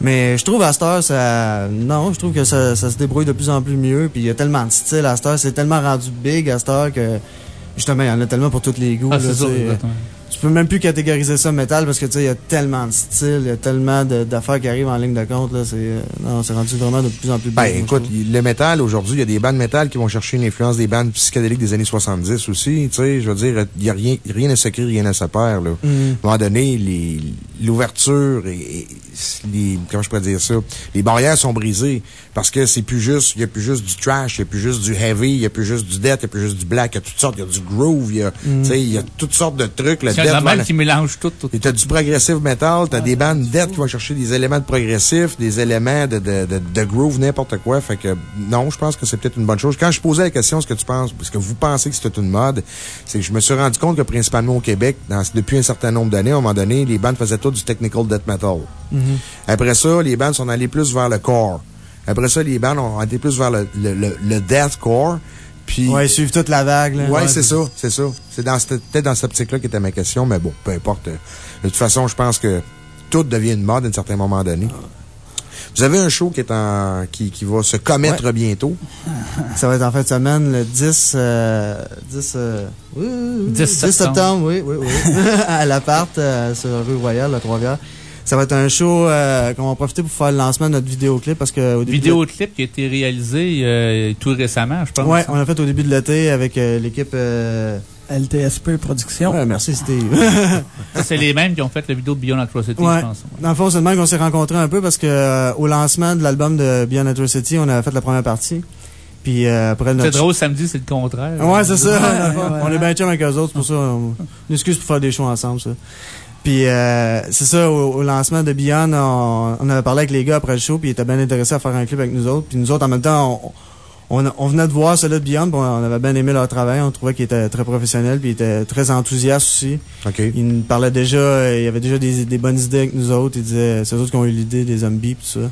S7: Mais je trouve à cette heure, ça. Non, je trouve que ça, ça se débrouille de plus en plus mieux. Puis il y a tellement de style à cette heure, c'est tellement rendu big à cette heure que. Justement, il y en a tellement pour tous les goûts.
S2: Ah,
S7: là, tu peux même plus catégoriser ça métal parce que tu sais, il y a tellement de styles, il y a tellement d'affaires qui arrivent en ligne de compte. Là, c'est, euh, non, c'est rendu vraiment de plus en plus.
S1: Ben,
S7: je
S1: écoute, le métal, aujourd'hui, il y a des bandes métal qui vont chercher une influence des bandes psychédéliques des années 70 aussi. Tu sais, je veux dire, il n'y a rien, rien à se créer, rien à se perdre, là.
S7: Mhm.
S1: À un moment donné, les- l'ouverture et, et les, comment je pourrais dire ça, les barrières sont brisées parce que c'est plus juste, il y a plus juste du trash, il y a plus juste du heavy, il y a plus juste du death, il y a plus juste du black, il y a toutes sortes, il y a du groove, il y a, tu sais, il y a toutes sortes de trucs, le Va-
S2: même qui mélange tout. tout.
S1: t'as du progressive metal, t'as des bandes dead qui vont chercher des éléments de progressif, des éléments de, de, de, de groove, n'importe quoi. Fait que, non, je pense que c'est peut-être une bonne chose. Quand je posais la question, ce que tu penses, parce que vous pensez que c'était une mode, c'est que je me suis rendu compte que principalement au Québec, dans- depuis un certain nombre d'années, à un moment donné, les bandes faisaient tout du technical death metal. Après ça, les bandes sont allées plus vers le core. Après ça, les bandes ont été plus vers le, le, le, le deathcore. Puis,
S7: Ouais, ils suivent toute la vague, là.
S1: Ouais, c'est ça, c'est ça. C'est dans cette- peut-être dans cette optique-là qu'était ma question, mais bon, peu importe. De toute façon, je pense que tout devient une mode à un certain moment donné. Vous avez un show qui est en, qui, qui va se commettre bientôt?
S7: Ça va être en fin de semaine, le 10, euh, 10, euh, oui, oui, oui,
S2: 10 septembre.
S7: oui, oui, oui. *laughs* à l'appart, euh, sur la rue Royale, à Trois-Rivières. Ça va être un show euh, qu'on va profiter pour faire le lancement de notre vidéoclip parce que au début de
S2: Vidéoclip qui a été réalisé euh, tout récemment, je pense.
S7: Ouais, on l'a fait au début de l'été avec euh, l'équipe. euh,
S8: LTSP Production.
S7: Ouais, merci Steve. *laughs*
S2: C'est les mêmes qui ont fait la vidéo de Beyond Atrocity,
S7: Ouais.
S2: je pense.
S7: Dans le fond, c'est le même qu'on s'est rencontrés un peu parce que euh, au lancement de l'album de Beyond Atrocity, on avait fait la première partie. Puis euh, après
S2: C'est
S7: notre
S2: drôle, samedi, c'est le contraire.
S7: Ouais, c'est ça.
S8: Ouais, ouais,
S7: on est
S8: ouais.
S7: bien chum avec eux autres, c'est pour ça. On, une excuse pour faire des shows ensemble, ça. Puis, euh, c'est ça, au, au lancement de Beyond, on, on avait parlé avec les gars après le show, puis ils étaient bien intéressés à faire un clip avec nous autres. Puis nous autres, en même temps, on, on, on venait de voir celui de Beyond, puis on avait bien aimé leur travail. On trouvait qu'ils étaient très professionnels, puis ils étaient très enthousiastes aussi.
S1: OK.
S7: Ils nous parlaient déjà, euh, il y avait déjà des, des bonnes idées avec nous autres. Ils disaient, c'est eux autres qui ont eu l'idée des zombies, puis tout ça.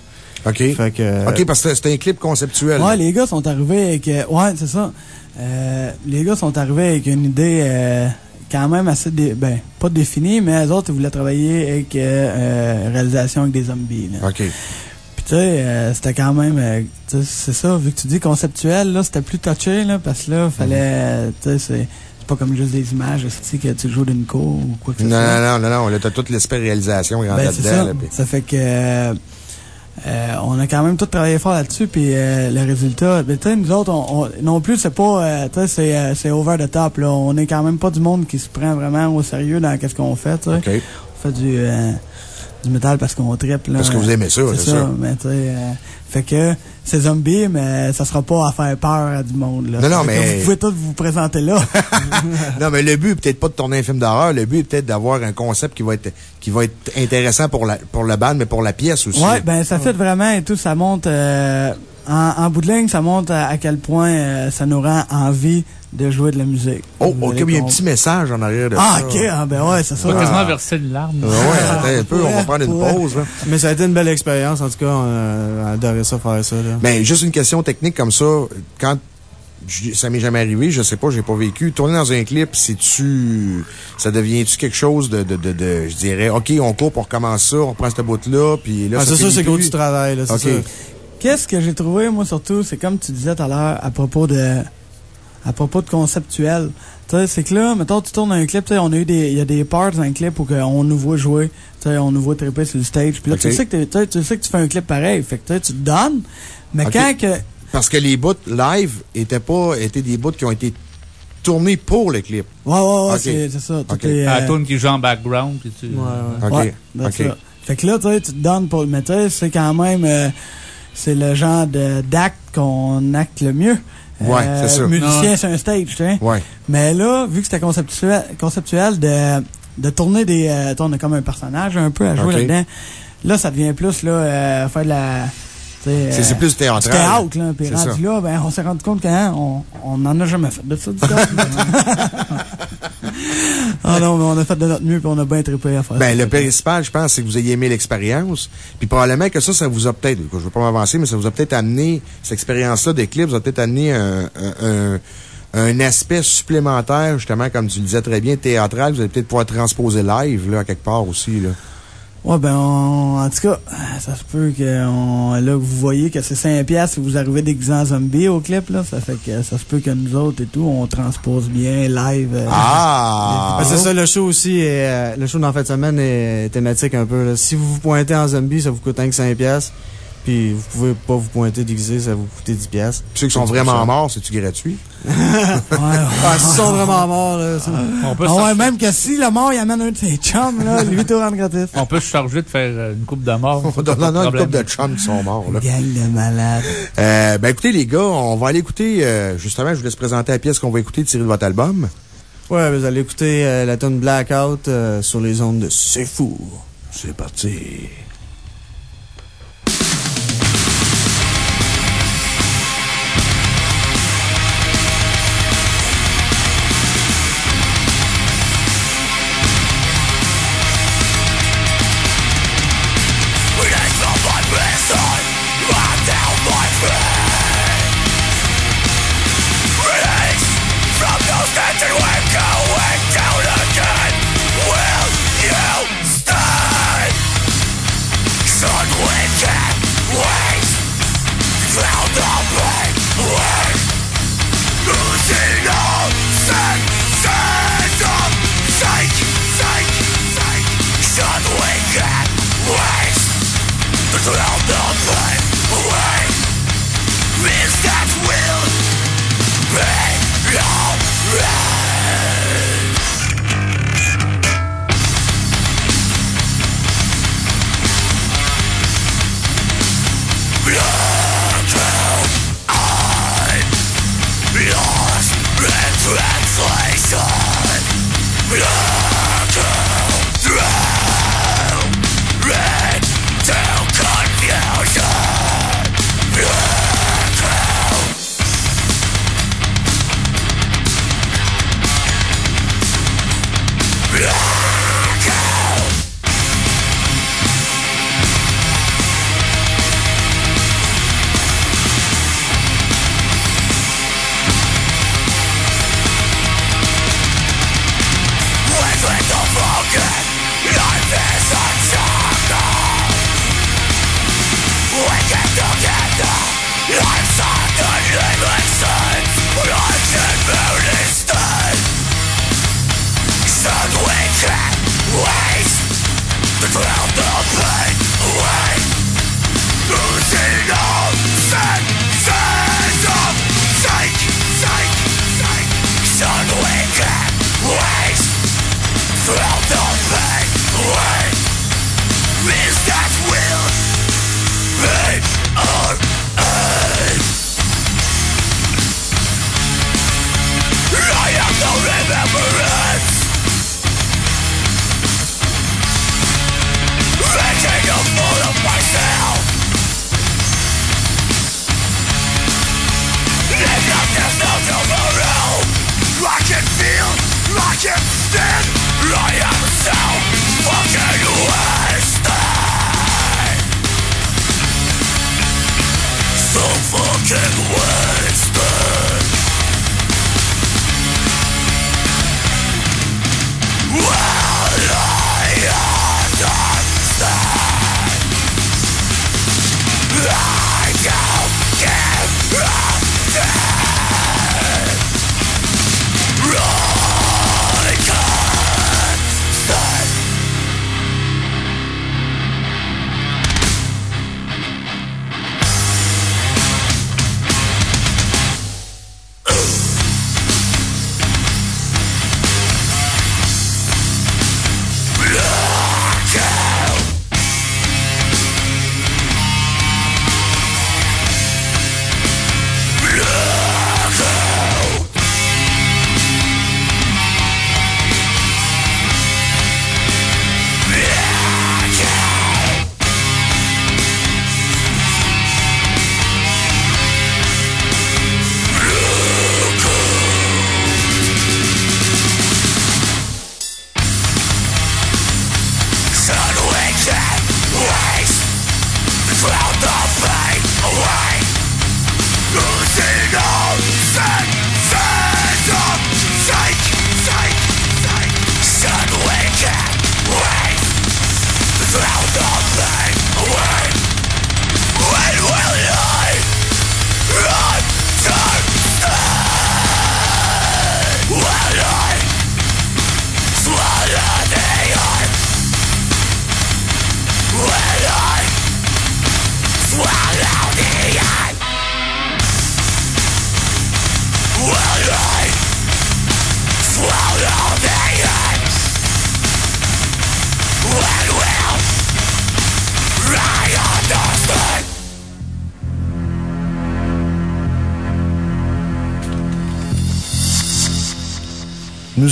S1: OK.
S7: Fait que, euh,
S1: OK, parce que c'était un clip conceptuel.
S8: Ouais, les gars sont arrivés avec. euh, ouais, c'est ça. Euh, les gars sont arrivés avec une idée euh, quand même assez. dé- ben, pas définie, mais eux autres, ils voulaient travailler avec euh, euh, réalisation avec des zombies. Là.
S1: OK.
S8: Puis tu sais, euh, c'était quand même. c'est ça, vu que tu dis conceptuel, là, c'était plus touché, là, parce que là, fallait. euh, Tu sais, c'est. Pas comme juste des images, c'est que tu joues d'une cour ou quoi que ce
S1: Non,
S8: soit.
S1: non, non, non, non. Là, t'as toute l'aspect réalisation
S8: Ben, ça.
S1: là,
S8: Ça fait que euh, on a quand même tout travaillé fort là-dessus, puis euh, le résultat, ben, tu sais, nous autres, on, on- non plus, c'est pas, euh, tu sais, c'est, euh, c'est over the top, là. On est quand même pas du monde qui se prend vraiment au sérieux dans qu'est-ce qu'on fait, tu sais.
S1: OK.
S8: On fait du, euh, du métal parce qu'on triple, là.
S1: Parce que vous aimez ça, c'est ça.
S8: mais tu sais, euh, fait que c'est zombie, mais ça sera pas à faire peur à du monde, là.
S1: Non, non, mais-
S8: Vous pouvez tous vous présenter là. *laughs*
S1: non, mais le but, est peut-être pas de tourner un film d'horreur. Le but, est peut-être d'avoir un concept qui va être, qui va être intéressant pour la, pour le band, mais pour la pièce aussi.
S8: Ouais, ben ça fait vraiment et tout, ça monte euh, en, en bout de ligne, ça montre à, à quel point euh, ça nous rend envie de jouer de la musique.
S1: Oh, OK, mais il y a un petit message en arrière de
S8: Ah,
S1: ça.
S8: ok, ah, ben ouais, c'est ça.
S2: On va quasiment
S1: Ah.
S2: verser une larme.
S1: Ouais, attends un peu, on va prendre une
S8: Ouais.
S1: pause, là.
S7: Mais ça a été une belle expérience, en tout cas. On a adoré ça, faire ça, là.
S1: Ben, juste une question technique comme ça. Quand
S9: ça m'est jamais arrivé, je sais pas, j'ai pas vécu. Tourner dans un clip, c'est-tu, ça devient-tu quelque chose de, de, de, de- je dirais, OK, on coupe, on recommence ça, on reprend cette bout-là, puis là,
S7: Ah,
S9: ça
S7: c'est ça, c'est gros du travail, là, c'est.
S8: Qu'est-ce que j'ai trouvé, moi, surtout, c'est comme tu disais tout à l'heure, à propos de, à propos de conceptuel. Tu sais, c'est que là, mettons, tu tournes un clip, tu sais, on a eu des, il y a des parts dans un clip où on nous voit jouer, tu sais, on nous voit triper sur le stage. Puis là, tu sais que t'es- tu sais, tu sais que tu fais un clip pareil. Fait que, tu sais, tu te donnes. Mais quand que,
S9: Parce que les bouts live étaient pas, étaient des bouts qui ont été tournés pour le clip.
S8: ouais, ouais, ouais, c'est ça. Est,
S2: La
S8: euh,
S2: tune qui joue en background. Puis tu...
S7: Ouais, ouais.
S9: OK.
S8: Ouais, that's
S9: OK.
S8: ça. Fait que là, tu sais, tu te donnes pour le mettre. C'est quand même, euh, c'est le genre de- d'acte qu'on acte le mieux.
S9: Ouais, c'est ça.
S8: Musicien sur un stage, tu sais.
S9: Ouais.
S8: Mais là, vu que c'était conceptuel, conceptuel de, de tourner des. Euh, on a comme un personnage un peu à jouer là-dedans. Là, ça devient plus, là, euh, faire de la.
S9: C'est-
S8: euh,
S9: plus théâtral.
S8: théâtre, là. Puis rendu là, ben, on s'est rendu compte qu'on on n'en a jamais fait de ça, du. *laughs* Ah non, mais on a fait de notre mieux, puis on a bien trippé à faire
S9: Ben,
S8: ça.
S9: le principal, je pense, c'est que vous ayez aimé l'expérience. Puis probablement que ça, ça vous a peut-être, je veux pas m'avancer, mais ça vous a peut-être amené, cette expérience-là des clips, vous a peut-être amené un, un, un- un aspect supplémentaire, justement, comme tu le disais très bien, théâtral. Vous allez peut-être pouvoir transposer live, là, à quelque part aussi, là.
S8: Ouais, ben, on- en tout cas, ça se peut que, on- là, vous voyez que c'est 5 piastres si vous arrivez déguisé en zombie au clip, là. Ça fait que ça se peut que nous autres et tout, on transpose bien live. euh,
S9: Ah!
S7: Ben, c'est ça, le show aussi, est, euh, le show d'en fin de semaine est thématique un peu. là. Si vous vous pointez en zombie, ça vous coûte rien que 5 piastres. Puis vous pouvez pas vous pointer déguisé, ça vous coûte 10 piastres. *laughs*
S9: Ceux qui sont vraiment morts, c'est-tu gratuit?
S8: ouais, ouais.
S7: Ah, s'ils sont vraiment morts, là,
S2: On peut,
S8: Ah ouais, même que si le mort, il amène un de ses chums, là, lui, tout rentre gratis.
S2: on peut se charger de faire euh, une coupe de mort.
S9: On donne
S2: Pas de
S9: une couple de chums qui sont morts, là.
S8: Gang de malades.
S9: Euh, ben, écoutez, les gars, on va aller écouter, euh, justement, je vous laisse présenter la pièce qu'on va écouter tirée de votre album.
S7: Ouais, vous allez écouter euh, la tune Blackout euh, sur les ondes de C'est fou.
S9: C'est parti.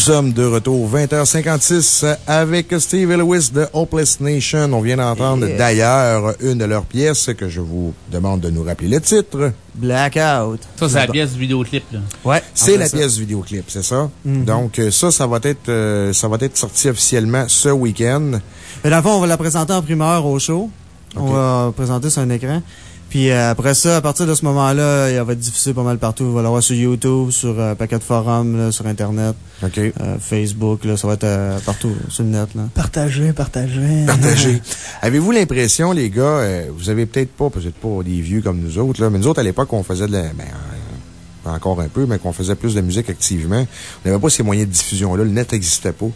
S1: Sommes de retour 20h56 avec Steve Lewis de Hopeless Nation. On vient d'entendre d'ailleurs une de leurs pièces que je vous demande de nous rappeler le titre?
S7: Blackout.
S2: Ça, c'est la pièce du vidéoclip, là.
S7: Ouais.
S1: C'est
S7: en
S1: la
S7: ça.
S1: pièce du vidéoclip, c'est ça?
S7: Mhm.
S1: Donc, euh, ça, ça va être, euh, ça va être sorti officiellement ce week-end.
S7: Mais dans le fond, on va la présenter en primeur au show. On va présenter sur un écran. Puis euh, après ça, à partir de ce moment-là, il va être diffusé pas mal partout. On va l'avoir sur YouTube, sur euh, paquet de forums, là, sur Internet,
S1: OK.
S7: euh, Facebook, là, ça va être euh, partout sur le net. Là.
S8: Partagez, partagez.
S1: Partagé. *laughs* Avez-vous l'impression, les gars, euh, vous avez peut-être pas, peut-être pas des vieux comme nous autres, là, mais nous autres, à l'époque, on faisait de la, ben, euh, encore un peu, mais qu'on faisait plus de musique activement. On n'avait pas ces moyens de diffusion-là. Le net n'existait pas.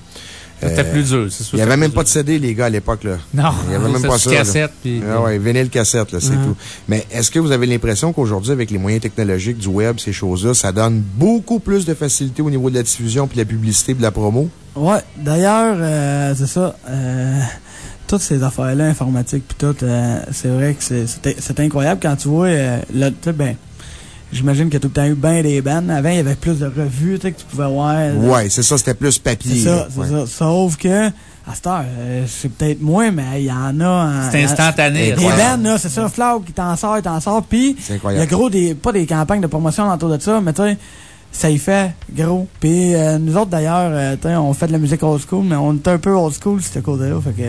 S2: C'était
S1: Euh,
S2: plus dur, c'est sûr.
S1: Il n'y avait même pas de. CD, les gars, à l'époque, là.
S2: Non,
S1: Il n'y avait même
S2: c'était
S1: pas ça.
S2: cassette, puis-
S1: Ah ouais, vinyle cassette, là, c'est
S7: Mhm.
S1: tout. Mais est-ce que vous avez l'impression qu'aujourd'hui, avec les moyens technologiques du web, ces choses-là, ça donne beaucoup plus de facilité au niveau de la diffusion, puis de la publicité, puis de la promo?
S8: Ouais, d'ailleurs, euh, c'est ça. Euh, toutes ces affaires-là, informatiques, puis tout, euh, c'est vrai que c'est- incroyable quand tu vois, euh, là, tu sais, ben, j'imagine qu'il y a tout le temps eu bien des bands. Avant, il y avait plus de revues, tu sais, que tu pouvais voir.
S1: Ouais, c'est ça, c'était plus papier.
S8: C'est ça, c'est
S1: Ouais.
S8: ça. Sauf que, à cette heure, euh, c'est peut-être moins, mais il y en a. en-
S2: C'est instantané.
S1: Incroyable.
S8: bands, là, c'est ça, Flow qui t'en sort, il t'en sort, puis
S1: C'est
S8: il y a gros des, pas des campagnes de promotion autour de ça, mais tu sais, ça y fait gros. Puis euh, nous autres d'ailleurs, euh, on fait de la musique old school, mais on est un peu old school, ce côté-là. Fait que.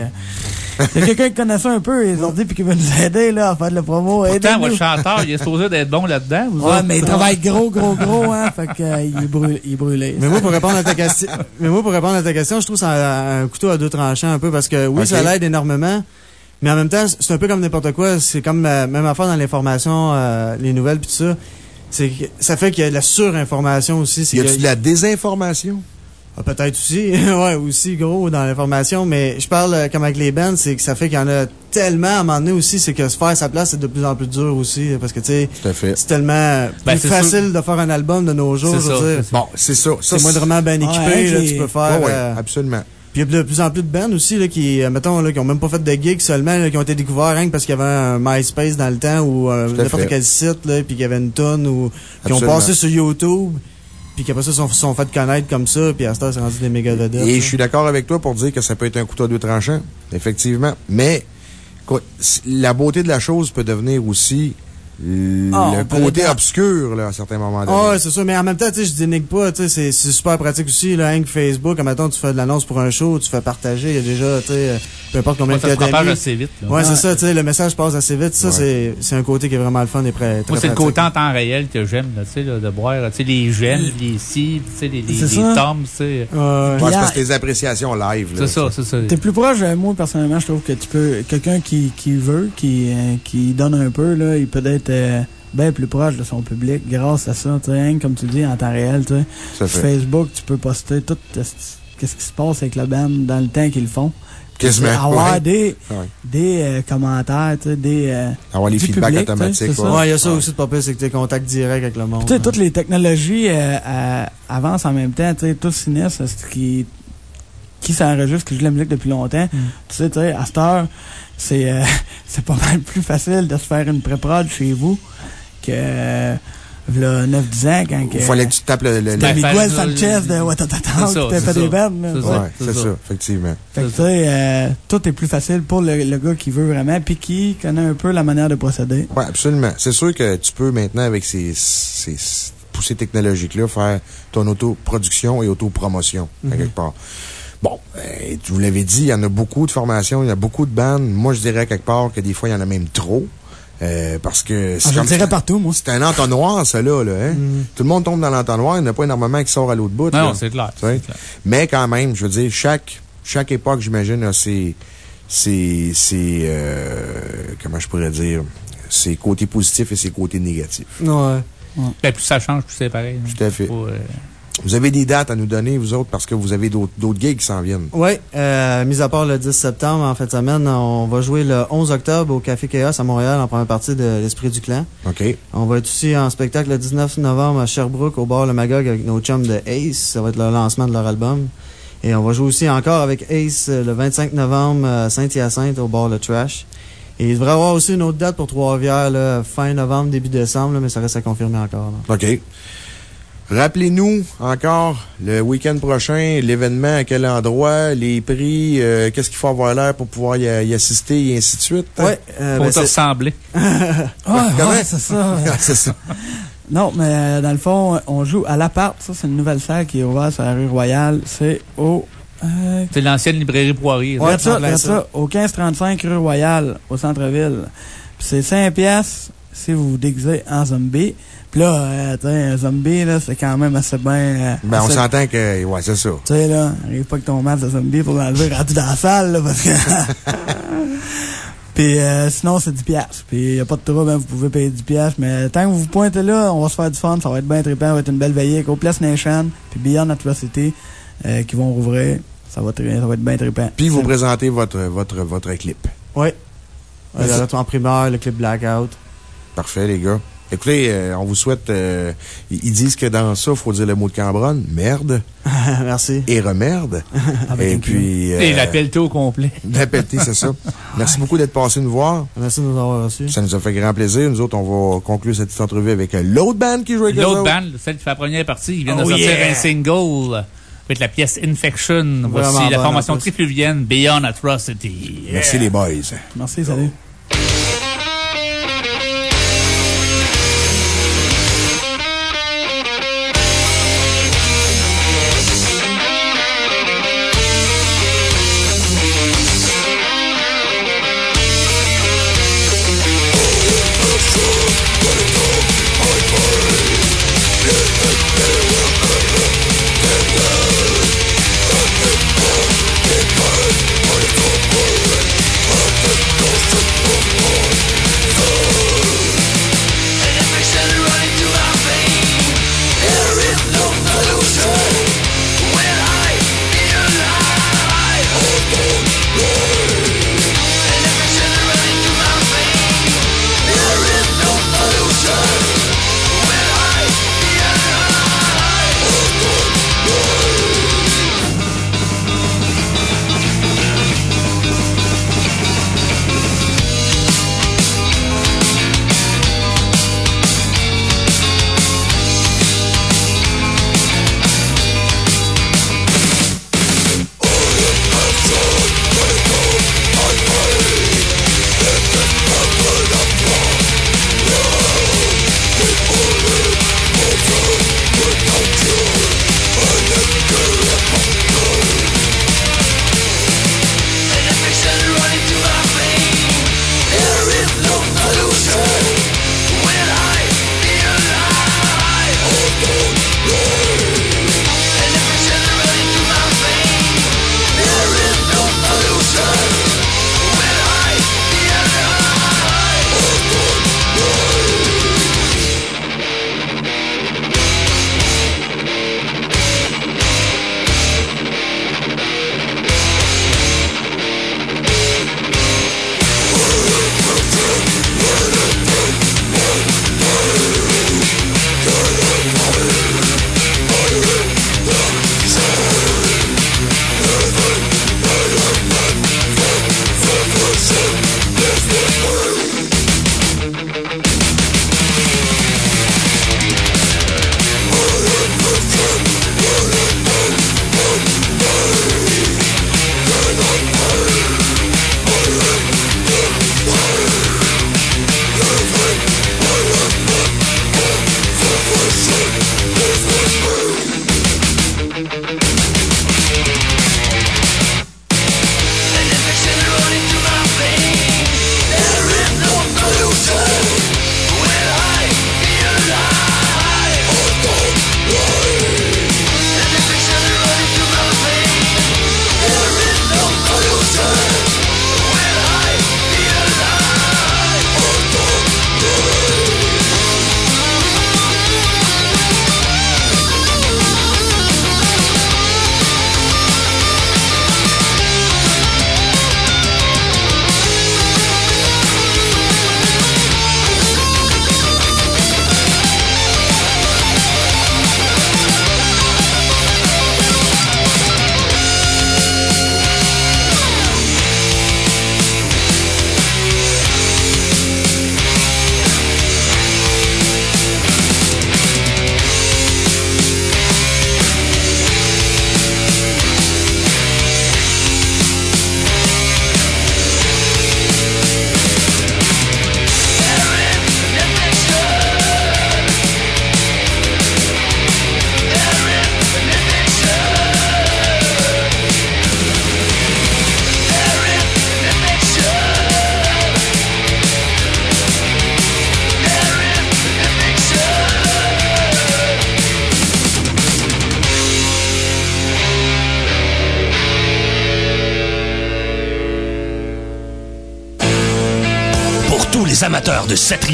S8: *laughs* Il y a quelqu'un qui connaît ça un peu, les ordi, puis qui veut nous aider, là, à faire de la promo.
S2: Pourtant, votre chanteur, il est supposé d'être bon là-dedans. vous
S8: Ouais,
S2: autres?
S8: mais il travaille gros, gros, gros, *laughs* hein. Fait que, euh, il est brûlé. Il est brûlé.
S7: Mais moi, pour répondre à ta question, mais moi, pour répondre à ta question, je trouve que c'est un, un couteau à deux tranchants un peu parce que oui, ça l'aide énormément. Mais en même temps, c'est un peu comme n'importe quoi. C'est comme euh, même affaire dans l'information, euh, les nouvelles puis tout ça. C'est que ça fait qu'il y a de la surinformation aussi.
S1: Y a-tu de la désinformation?
S7: Ah, Peut-être aussi, *laughs* ouais, aussi gros dans l'information, mais je parle euh, comme avec les bands, c'est que ça fait qu'il y en a tellement à un moment donné aussi, c'est que se faire sa place, c'est de plus en plus dur aussi, parce que tu sais, c'est tellement
S2: Ben,
S7: plus facile de faire un album de nos jours,
S2: C'est
S1: Bon, c'est ça. ça
S7: C'est moindrement bien équipé,
S8: Ouais,
S7: là, tu peux
S1: Ouais,
S7: faire.
S1: ouais,
S7: euh,
S1: absolument.
S7: Puis il y a de plus en plus de bands aussi, là, qui, euh, mettons, là, qui ont même pas fait de gigs seulement, là, qui ont été découverts rien que parce qu'il y avait un MySpace dans le temps ou euh, n'importe quel site, là, puis qu'il y avait une tonne ou qui ont passé sur YouTube, puis qu'après ça, se sont, sont fait connaître comme ça, puis à ce temps, c'est rendu des méga vedettes.
S1: Et je suis d'accord avec toi pour dire que ça peut être un couteau à deux tranchants, effectivement. Mais, la beauté de la chose peut devenir aussi
S7: Ah,
S1: le
S7: peut
S1: côté obscur, là, à certains moments donnés.
S7: Ah ouais, c'est ça, mais en même temps, tu sais, je dénigre pas, tu sais, c'est- c'est super pratique aussi, là, que Facebook, mettons, tu fais de l'annonce pour un show, tu fais partager, il y a déjà, tu sais, euh, peu importe combien
S2: Ouais, ça
S7: de
S2: se propage
S7: d'amis.
S2: assez vite. là.
S7: Ouais, c'est ça, tu sais, le message passe assez vite, ça,
S1: Ouais.
S7: c'est c'est un côté qui est vraiment le fun et prêt.
S2: Moi, c'est le côté en temps réel que j'aime, là, tu sais, là, de boire, tu sais, les gels, les si, tu sais, les, les,
S8: C'est
S2: les
S8: ça.
S2: tomes, tu sais.
S1: Ouais, c'est parce
S8: ah,
S1: que tes appréciations live, là.
S2: C'est ça, c'est ça.
S8: T'es plus proche, euh, moi, personnellement, je trouve que tu peux, quelqu'un qui, qui veut, qui, euh, qui donne un peu, là, il peut être bien plus proche de son public grâce à ça, tu sais, hein, comme tu dis, en temps réel, Sur. Facebook, tu peux poster tout qu'est-ce qui se passe avec la band dans le temps qu'ils le font.
S1: Quasiment.
S8: Avoir
S1: ouais.
S8: des,
S1: Ouais.
S8: des euh, commentaires, tu sais, des... euh,
S1: Avoir les feedbacks
S8: public,
S1: automatiques. ouais.
S7: il y a ça aussi de pas c'est que tu contact direct avec le monde.
S8: Tu sais, toutes les technologies euh, euh, avancent en même temps. Tu sais, tout cinéaste c'est qui, qui s'enregistre, qui joue de la musique depuis longtemps.
S7: Mm.
S8: Tu sais, tu sais, à cette heure, c'est euh, *laughs* c'est pas mal plus facile de se faire une pré-prod chez vous que euh, v'là 9-10 ans quand
S1: Il
S8: que,
S1: fallait que tu tapes le. le- le-
S2: Ben,
S8: Miguel
S2: faire-
S8: Sanchez de Watatata qui t'a fait des bandes. là. Ouais.
S1: c'est ça, effectivement.
S8: Fait que, tu sais, euh, tout est plus facile pour le, le gars qui veut vraiment, puis qui connaît un peu la manière de procéder.
S1: Oui, absolument. C'est sûr que tu peux maintenant, avec ces, ces poussées technologiques-là, faire ton autoproduction et autopromotion, à quelque part. Bon, euh, tu vous l'avez dit, il y en a beaucoup de formations, il y a beaucoup de bandes. Moi, je dirais quelque part que des fois, il y en a même trop. euh, parce que
S8: Ah,
S1: c'est
S8: je le dirais partout, moi.
S1: c'est un entonnoir, ça, là. là hein? Tout le monde tombe dans l'entonnoir, il n'y en a pas énormément qui sort à l'autre bout.
S2: Non, c'est clair.
S1: Mais quand même, je veux dire, chaque, chaque époque, j'imagine, a ses, ses, ses, euh, comment je pourrais dire, ses côtés positifs et ses côtés négatifs.
S7: Ouais.
S2: Ben, plus ça change, plus c'est pareil. hein.
S1: Tout à fait.
S2: Euh,
S1: Vous avez des dates à nous donner, vous autres, parce que vous avez d'autres gigs qui s'en viennent.
S7: Oui, euh, mis à part le 10 septembre, en fin de semaine, on va jouer le 11 octobre au Café Chaos à Montréal en première partie de l'Esprit du Clan.
S1: OK?
S7: On va être aussi en spectacle le 19 novembre à Sherbrooke au bar Le Magog avec nos chums de Ace. Ça va être le lancement de leur album. Et on va jouer aussi encore avec Ace euh, le 25 novembre à Saint-Hyacinthe au bar Le Trash. Et il devrait y avoir aussi une autre date pour Trois-Rivières, fin novembre, début décembre, là, mais ça reste à confirmer encore. là.
S1: OK. Rappelez-nous encore le week-end prochain, l'événement, à quel endroit, les prix, euh, qu'est-ce qu'il faut avoir l'air pour pouvoir y, y assister et ainsi de suite.
S7: Ouais, euh,
S2: Faut
S7: ben,
S2: te ressembler. *laughs*
S8: Ouais, c'est ça. *laughs*
S1: c'est ça.
S8: Non, mais euh, dans le fond, on joue à l'appart. Ça, c'est une nouvelle salle qui est ouverte sur la rue Royale. C'est au... Euh,
S2: C'est l'ancienne librairie Poirier.
S7: Ouais,
S8: ça,
S7: ça?
S8: ça, au 1535 rue Royale, au centre-ville. Puis c'est 5 pièces si vous vous déguisez en zombie. Là, euh, un zombie, là, c'est quand même assez bien... euh,
S1: Ben, on s'entend que, ouais, c'est ça.
S8: Tu sais, là, arrive pas que ton masque de zombie pour l'enlever rendu dans la salle, là, parce que... *laughs* Puis euh, sinon, c'est 10 piastres. Puis y a pas de trouble, hein, vous pouvez payer 10 piastres. Mais tant que vous vous pointez là, on va se faire du fun, ça va être bien trippant, ça va être une belle veillée avec Au Place Nation, puis Beyond Atrocity, euh, qui vont rouvrir. Ça va, ça va être bien trippant.
S1: Puis vous présentez votre, votre, votre clip.
S7: Ouais. Ouais, là, en primeur, le clip Blackout.
S1: Parfait, les gars. Écoutez, euh, on vous souhaite. euh, ils disent que dans ça, il faut dire le mot de Cambronne merde *laughs*
S7: Merci.
S1: et remerde. *laughs*
S7: Avec
S1: et puis. euh,
S2: Et la pelletée au complet. *laughs*
S1: La pelletée, c'est ça. Merci beaucoup d'être passé nous voir.
S7: Merci de nous avoir reçus.
S1: Ça nous a fait grand plaisir. Nous autres, on va conclure cette petite entrevue avec euh, l'autre band qui joue avec
S2: L'autre band, celle qui fait la première partie, ils viennent
S1: Oh
S2: de sortir
S1: yeah!
S2: un single avec la pièce Infection. Voici
S7: Vraiment
S2: la
S7: bonne,
S2: formation trifluvienne Beyond Atrocity.
S1: Merci les boys.
S8: Merci, salut.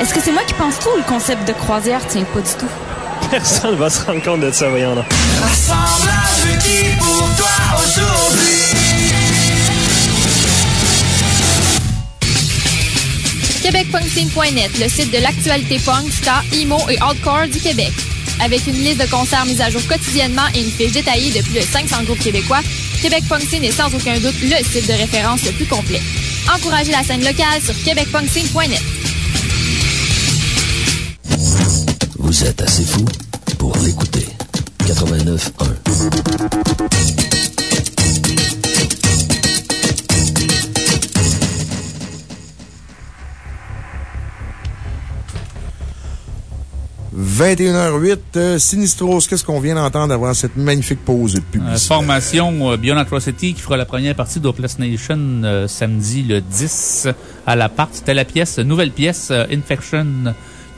S10: est-ce que c'est moi qui pense trop ou le concept de croisière? Tient pas du tout?
S3: Personne va se rendre compte de ça, voyons là.
S11: Assemblage requis pour toi aujourd'hui?
S12: QuébecPunkScene.net, le site de l'actualité punk, ska, emo et hardcore du Québec. Avec une liste de concerts mise à jour quotidiennement et une fiche détaillée de plus de 500 groupes québécois, Québec Punk Scene est sans aucun doute le site de référence le plus complet. Encouragez la scène locale sur québecpunkscene.net.
S5: Vous êtes assez fou pour l'écouter. 89.1.
S1: 21h08, euh, Sinistros, qu'est-ce qu'on vient d'entendre avant cette magnifique pause
S2: Euh,
S1: publicitaire?
S2: formation euh, Beyond Atrocity qui fera la première partie d'Hopeless Nation euh, samedi le 10 à la part. C'était la pièce, nouvelle pièce euh, Infection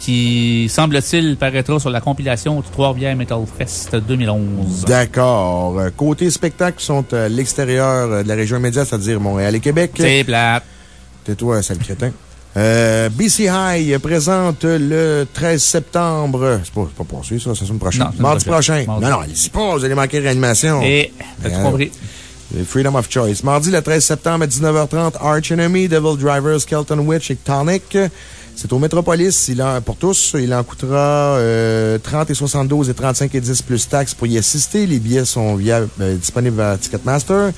S2: qui, semble-t-il, paraîtra sur la compilation du Trois-Rivières Metal Fest 2011.
S1: D'accord. Euh, Côté spectacle, ils sont à l'extérieur euh, de la région immédiate, c'est-à-dire Montréal et Québec.
S2: C'est plate.
S1: Tais-toi, sale crétin. Euh, BC High présente le 13 septembre. C'est pas, pas passé, ça, c'est la semaine prochaine.
S2: Non,
S1: Mardi prochain.
S2: Mardi.
S1: Non, non, allez-y pas, vous allez manquer de réanimation.
S2: Et, t'as-tu
S1: Euh,
S2: compris?
S1: Freedom of Choice. Mardi, le 13 septembre à 19h30, Arch Enemy, Devil Drivers, Skeleton Witch et Tonic. C'est au Metropolis. Il en, pour tous, il en coûtera euh, 30 et 72 et 35 et 10 plus taxes pour y assister. Les billets sont via, euh, disponibles à Ticketmaster.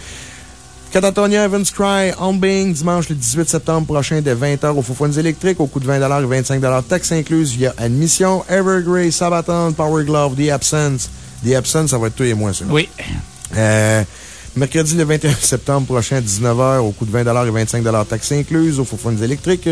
S1: Catatonia, Evans Cry, Humbing, dimanche le 18 septembre prochain de 20h au Foufounes électriques au coût de 20 et 25 taxes incluses via admission. Evergrey, Sabaton, Power Glove, The Absence. The Absence, ça va être toi et moi, ça.
S2: Oui.
S1: Euh, mercredi le 21 septembre prochain à 19h au coût de 20 et 25 taxes incluses au Foufounes électriques.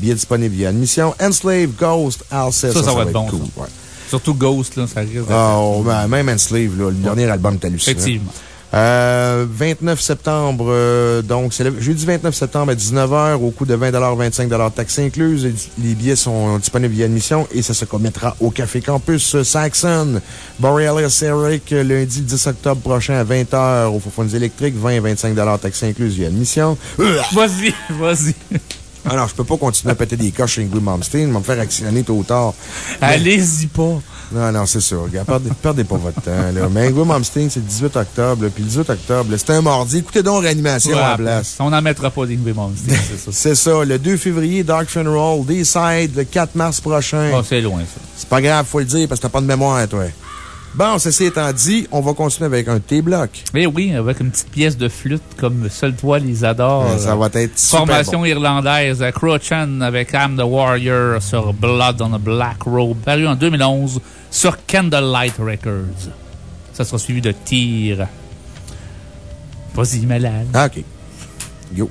S1: Billets disponibles via admission. Enslave, Ghost, Alcest.
S2: Ça, ça, va être bon.
S1: cool.
S2: ça.
S1: Ouais.
S2: Surtout Ghost, là, ça risque d'être-
S1: Ah, oh, ben, même Enslave, là, le dernier album est hallucinant.
S2: Effectivement.
S1: Euh, 29 septembre, euh, donc, c'est le jeudi 29 septembre à 19h au coût de 20 25 taxes incluses. Les billets sont disponibles via admission et ça se commettra au Café Campus Saxon. Borealis Eric, lundi le 10 octobre prochain à 20h au Foufounes électriques, 20 et 25 taxes incluses via admission. Euh, *laughs*
S2: Vas-y, vas-y.
S1: Alors, je peux pas continuer à péter des coches chez Malmsteen, va me faire actionner tôt ou tard.
S2: Allez-y pas.
S1: Non, non, c'est sûr. Regarde, perdez, perdez pas votre temps, là. Mais Ingrid Malmsteen, c'est le 18 octobre, là, Puis le 18 octobre, c'est un mardi. Écoutez donc Réanimation
S2: Ouais,
S1: à la place.
S2: On n'en mettra pas d'Ingrid Malmsteen, c'est ça. *laughs*
S1: C'est ça. Le 2 février, Dark Funeral, D-Side, le 4 mars prochain.
S2: Ah, c'est loin, ça.
S1: C'est pas grave, faut le dire, parce que t'as pas de mémoire, toi. Bon, ceci étant dit, on va continuer avec un T-bloc.
S2: Mais oui, avec une petite pièce de flûte comme seul toi les adore.
S1: Ça va être super
S2: Formation
S1: bon.
S2: irlandaise, euh, Crochan avec I'm the Warrior sur Blood on a Black Robe, paru en 2011 sur Candlelight Records. Ça sera suivi de Tir. Vas-y, malade.
S1: Ah, OK. Go.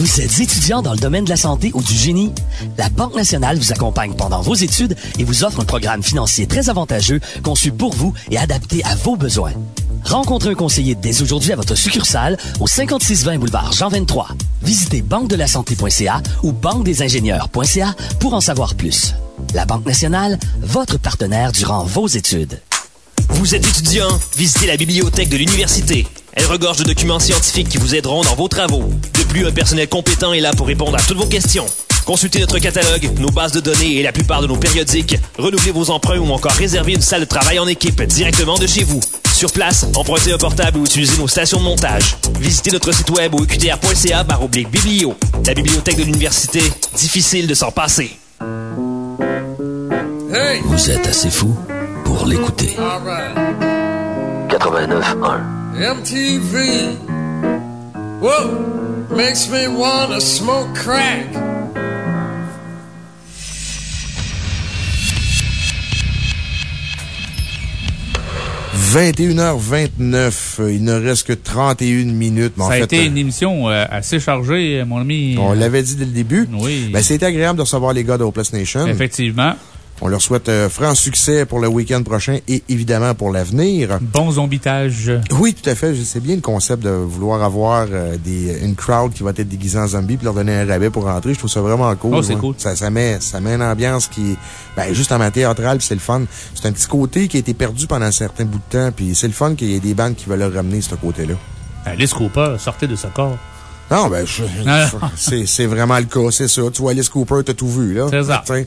S5: Vous êtes étudiant dans le domaine de la santé ou du génie? La Banque nationale vous accompagne pendant vos études et vous offre un programme financier très avantageux conçu pour vous et adapté à vos besoins. Rencontrez un conseiller dès aujourd'hui à votre succursale au 5620 boulevard Jean 23. Visitez banque-de-la-santé.ca ou banque-des-ingénieurs.ca pour en savoir plus. La Banque nationale, votre partenaire durant vos études.
S3: Vous êtes étudiant? Visitez la bibliothèque de l'université. Elle regorge de documents scientifiques qui vous aideront dans vos travaux. De plus, un personnel compétent est là pour répondre à toutes vos questions. Consultez notre catalogue, nos bases de données et la plupart de nos périodiques. Renouvelez vos emprunts ou encore réservez une salle de travail en équipe directement de chez vous. Sur place, empruntez un portable ou utilisez nos stations de montage. Visitez notre site web au qtr.ca biblio. La bibliothèque de l'université, difficile de s'en passer.
S5: Vous êtes assez fou pour l'écouter. 89.1
S11: MTV. Whoa, makes me wanna smoke crack.
S1: – 21h29. Euh, Il ne reste que 31 minutes. mais en
S2: Ça a
S1: fait,
S2: été
S1: euh,
S2: une émission euh, assez chargée, mon ami.
S1: On l'avait dit dès le début.
S2: Oui.
S1: Ben, c'était agréable de recevoir les gars de Hopeless Nation.
S2: Effectivement.
S1: On leur souhaite euh, franc succès pour le week-end prochain et évidemment pour l'avenir.
S2: Bon zombitage.
S1: Oui, tout à fait. C'est bien le concept de vouloir avoir euh, des, une crowd qui va être déguisée en zombie puis leur donner un rabais pour rentrer. Je trouve ça vraiment cool.
S2: Oh, c'est cool.
S1: Ça, ça, met, ça met une ambiance qui, ben, juste en matière théâtrale c'est le fun. C'est un petit côté qui a été perdu pendant un certain bout de temps puis c'est le fun qu'il y ait des bandes qui veulent le ramener, ce côté-là.
S2: Alice Cooper, sortez de ce corps.
S1: Non, ben, je-
S2: Ah.
S1: c'est c'est vraiment le cas, c'est ça. Tu vois, Alice Cooper, t'as tout vu, là.
S2: C'est ça.
S1: T'sais.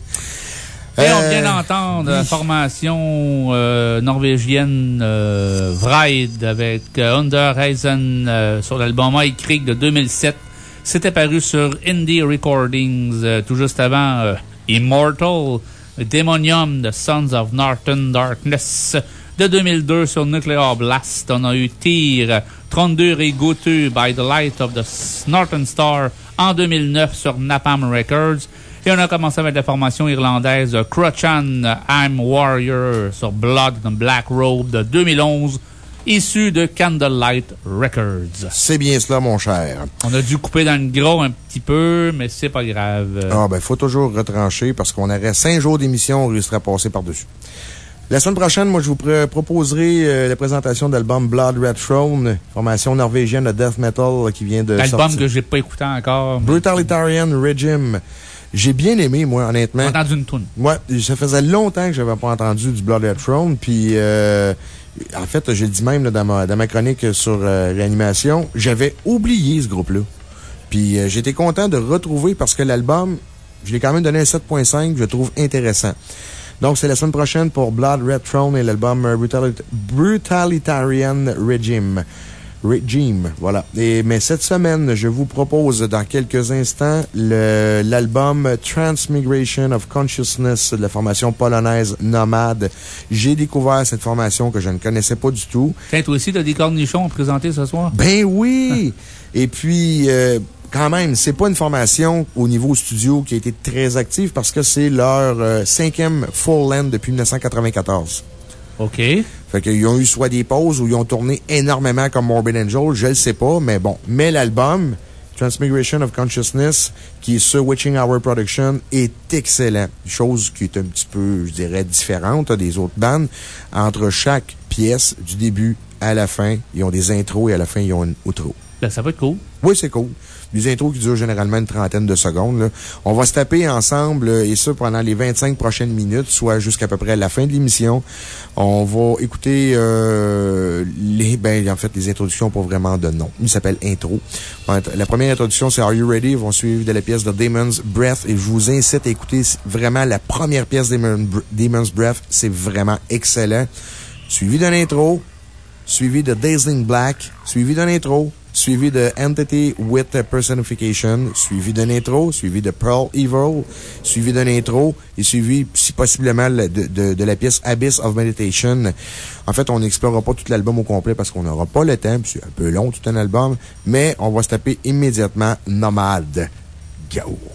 S2: Et on
S1: Euh,
S2: vient d'entendre la formation euh, norvégienne euh, Vride avec euh, Under Eisen euh, sur l'album High Creek de 2007. C'était paru sur Indie Recordings euh, tout juste avant euh, Immortal, Demonium, The Sons of Northern Darkness de 2002 sur Nuclear Blast. On a eu Tyr, 32 et by the Light of the Northern Star en 2009 sur Napalm Records. Et on a commencé avec la formation irlandaise Crutchan I'm Warrior sur Blood and Black Robe de 2011, issue de Candlelight Records.
S1: C'est bien cela, mon cher.
S2: On a dû couper dans le gros un petit peu, mais c'est pas grave.
S1: Ah, ben, faut toujours retrancher parce qu'on aurait cinq jours d'émission, on réussirait à passer par-dessus. La semaine prochaine, moi, je vous pr- proposerai euh, la présentation de l'album Blood Red Throne, formation norvégienne de death metal qui vient de
S2: L'album
S1: sortir.
S2: que j'ai pas écouté encore.
S1: Brutalitarian Regime. J'ai bien aimé, moi, honnêtement.
S2: J'ai entendu une toune.
S1: Ouais, ça faisait longtemps que j'avais pas entendu du Blood Red Throne, puis euh, en fait, je le dis même là, dans, ma, dans ma chronique sur euh, Réanimation, j'avais oublié ce groupe-là. Puis euh, j'étais content de retrouver parce que l'album, je l'ai quand même donné un 7.5, je le trouve intéressant. Donc, c'est la semaine prochaine pour Blood Red Throne et l'album euh, Brutalit- Brutalitarian Regime. Regime, voilà. Et, mais cette semaine, je vous propose dans quelques instants le- l'album Transmigration of Consciousness de la formation polonaise Nomade. J'ai découvert cette formation que je ne connaissais pas du tout.
S2: Tiens, toi aussi, t'as des cornichons à présenter ce soir?
S1: Ben oui! Et puis, euh, quand même, c'est pas une formation au niveau studio qui a été très active parce que c'est leur euh, cinquième full length depuis 1994.
S2: OK.
S1: Fait qu'ils ont eu soit des pauses ou ils ont tourné énormément comme Morbid Angel, je le sais pas, mais bon. Mais l'album, Transmigration of Consciousness, qui est sur Witching Hour Production, est excellent. Chose qui est un petit peu, je dirais, différente des autres bandes. Entre chaque pièce, du début à la fin, ils ont des intros et à la fin, ils ont une outro.
S2: Ben, ça va être cool.
S1: Oui, c'est cool. Des intros qui durent généralement une trentaine de secondes. On va se taper ensemble, euh, et ça pendant les 25 prochaines minutes, soit jusqu'à peu près la fin de l'émission. On va écouter euh, les, ben, en fait, les introductions pour vraiment de nom. Il s'appelle Intro. La première introduction, c'est Are You Ready? Ils vont suivre de la pièce de Demon's Breath. Et je vous incite à écouter vraiment la première pièce de Demon- Demon's Breath. C'est vraiment excellent. Suivi d'un intro, suivi de Dazzling Black, suivi d'un intro,
S9: suivi de Entity with Personification, suivi d'une intro, suivi de Pearl Evil, suivi d'une intro et suivi, si possiblement, de, de, la pièce Abyss of Meditation. En fait, on n'explorera pas tout l'album au complet parce qu'on n'aura pas le temps, c'est un peu long tout un album, mais on va se taper immédiatement Nomade. Gao.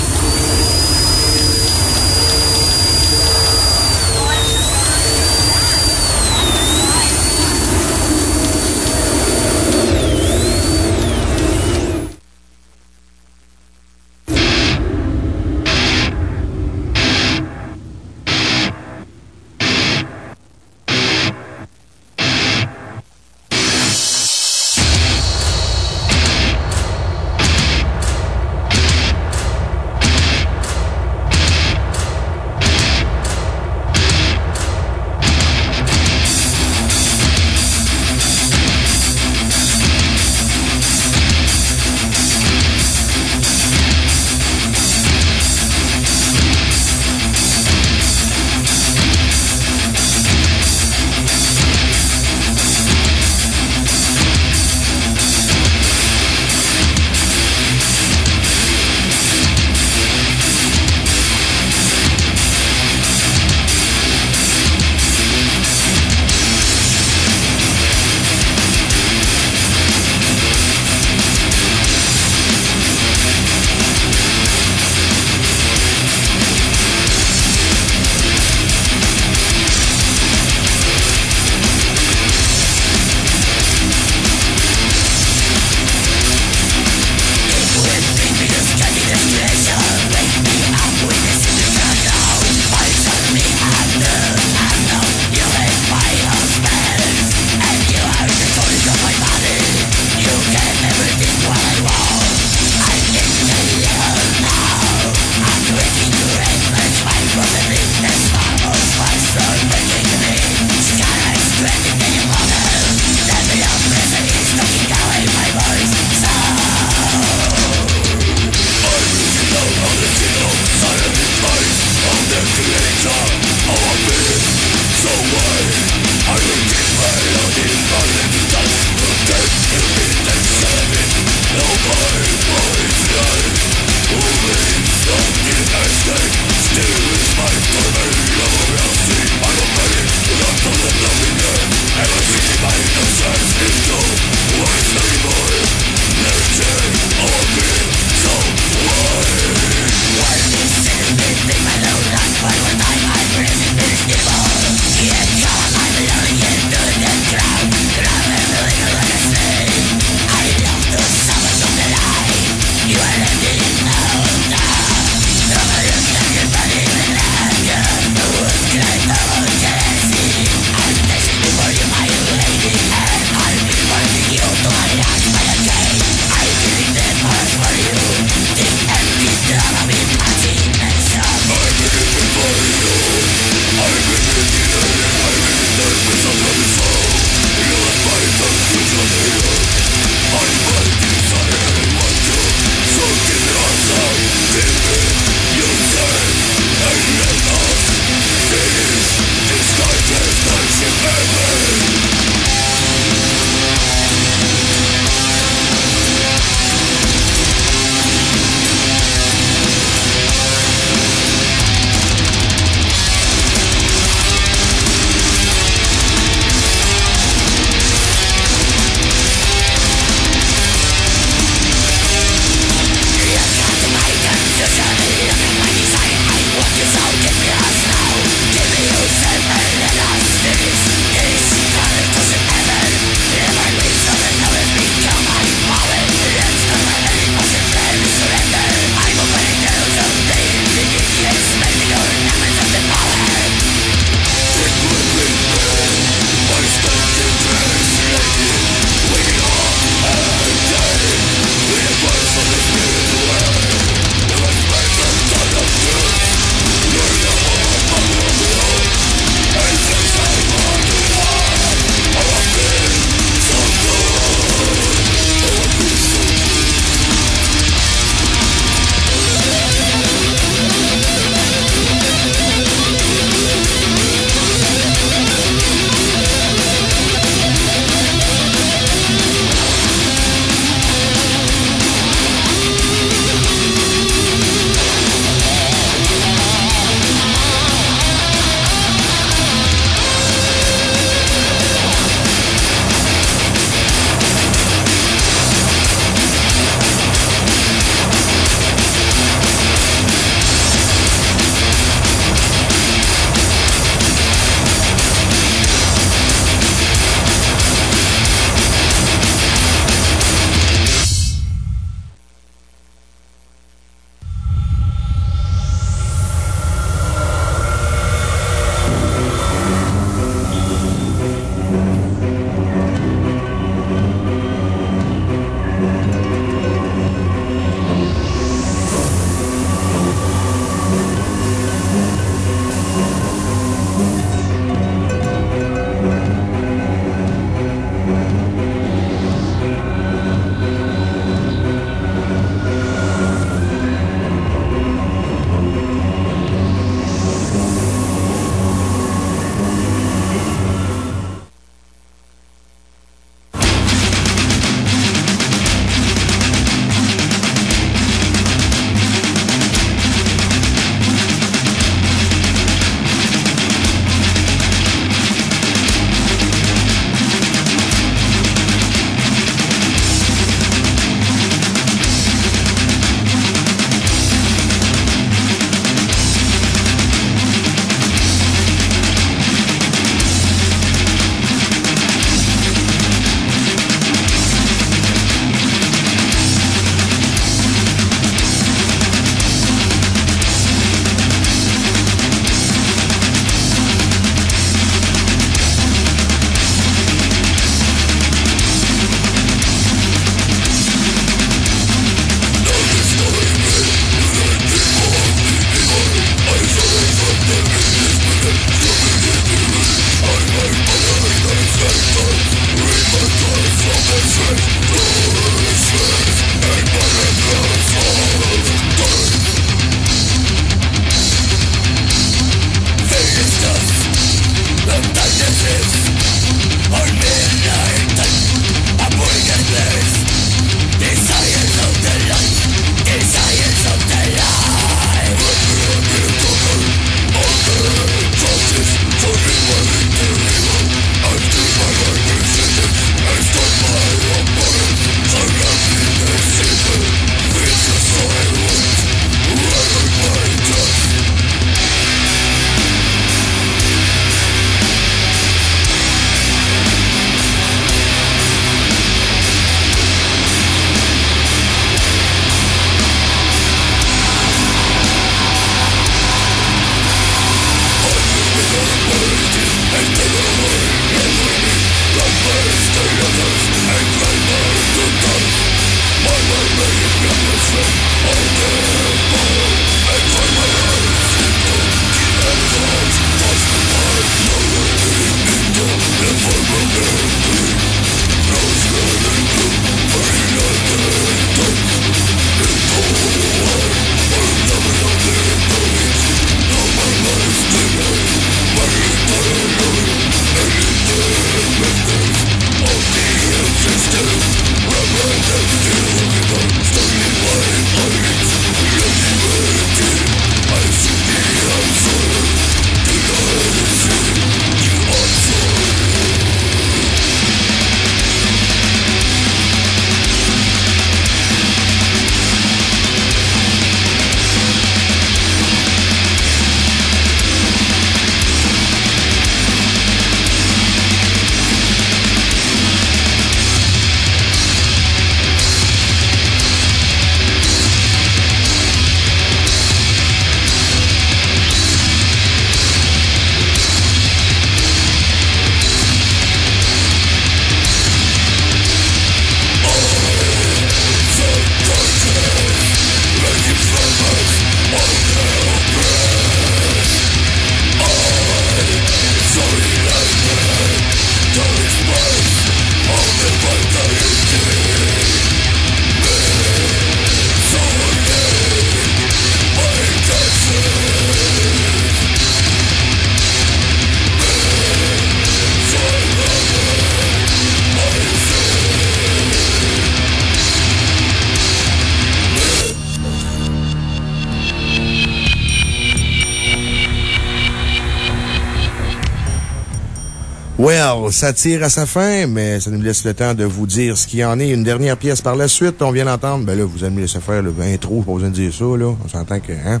S1: Ça tire à sa fin, mais ça nous laisse le temps de vous dire ce qu'il en est. Une dernière pièce par la suite, on vient d'entendre. Ben là, vous allez me laisser faire le intro, pas besoin de dire ça, là. On s'entend que, hein.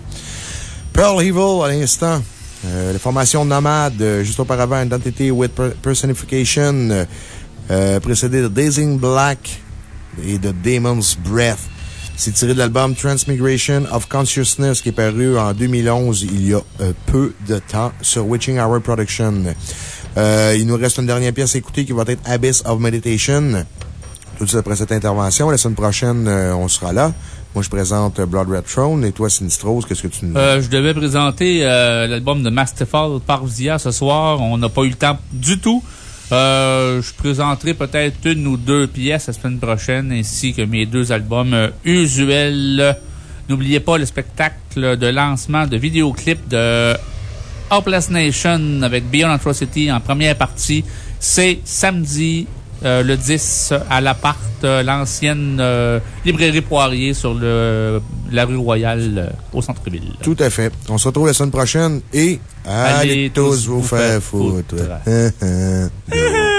S1: Pearl Evil, à l'instant. Euh, la formation Nomade, euh, juste auparavant, Identity with Per- Personification, euh, euh, précédé de Dazing Black et de Demon's Breath. C'est tiré de l'album Transmigration of Consciousness qui est paru en 2011, il y a euh, peu de temps, sur Witching Hour Production. Euh, il nous reste une dernière pièce à écouter qui va être Abyss of Meditation. Tout de suite après cette intervention. La semaine prochaine, euh, on sera là. Moi, je présente Blood Red Throne. Et toi, Sinistros, qu'est-ce que tu nous
S2: Euh, je devais présenter euh, l'album de Masterfall par Via ce soir. On n'a pas eu le temps du tout. Je présenterai peut-être une ou deux pièces la semaine prochaine, ainsi que mes deux albums usuels. N'oubliez pas le spectacle de lancement de vidéoclip de Hopeless Nation avec Beyond Atrocity en première partie. C'est samedi euh, le 10 à l'appart, euh, l'ancienne euh, librairie Poirier sur le, la rue Royale au centre-ville.
S1: Tout à fait. On se retrouve la semaine prochaine et allez, tous vous faire foutre. *laughs* *laughs*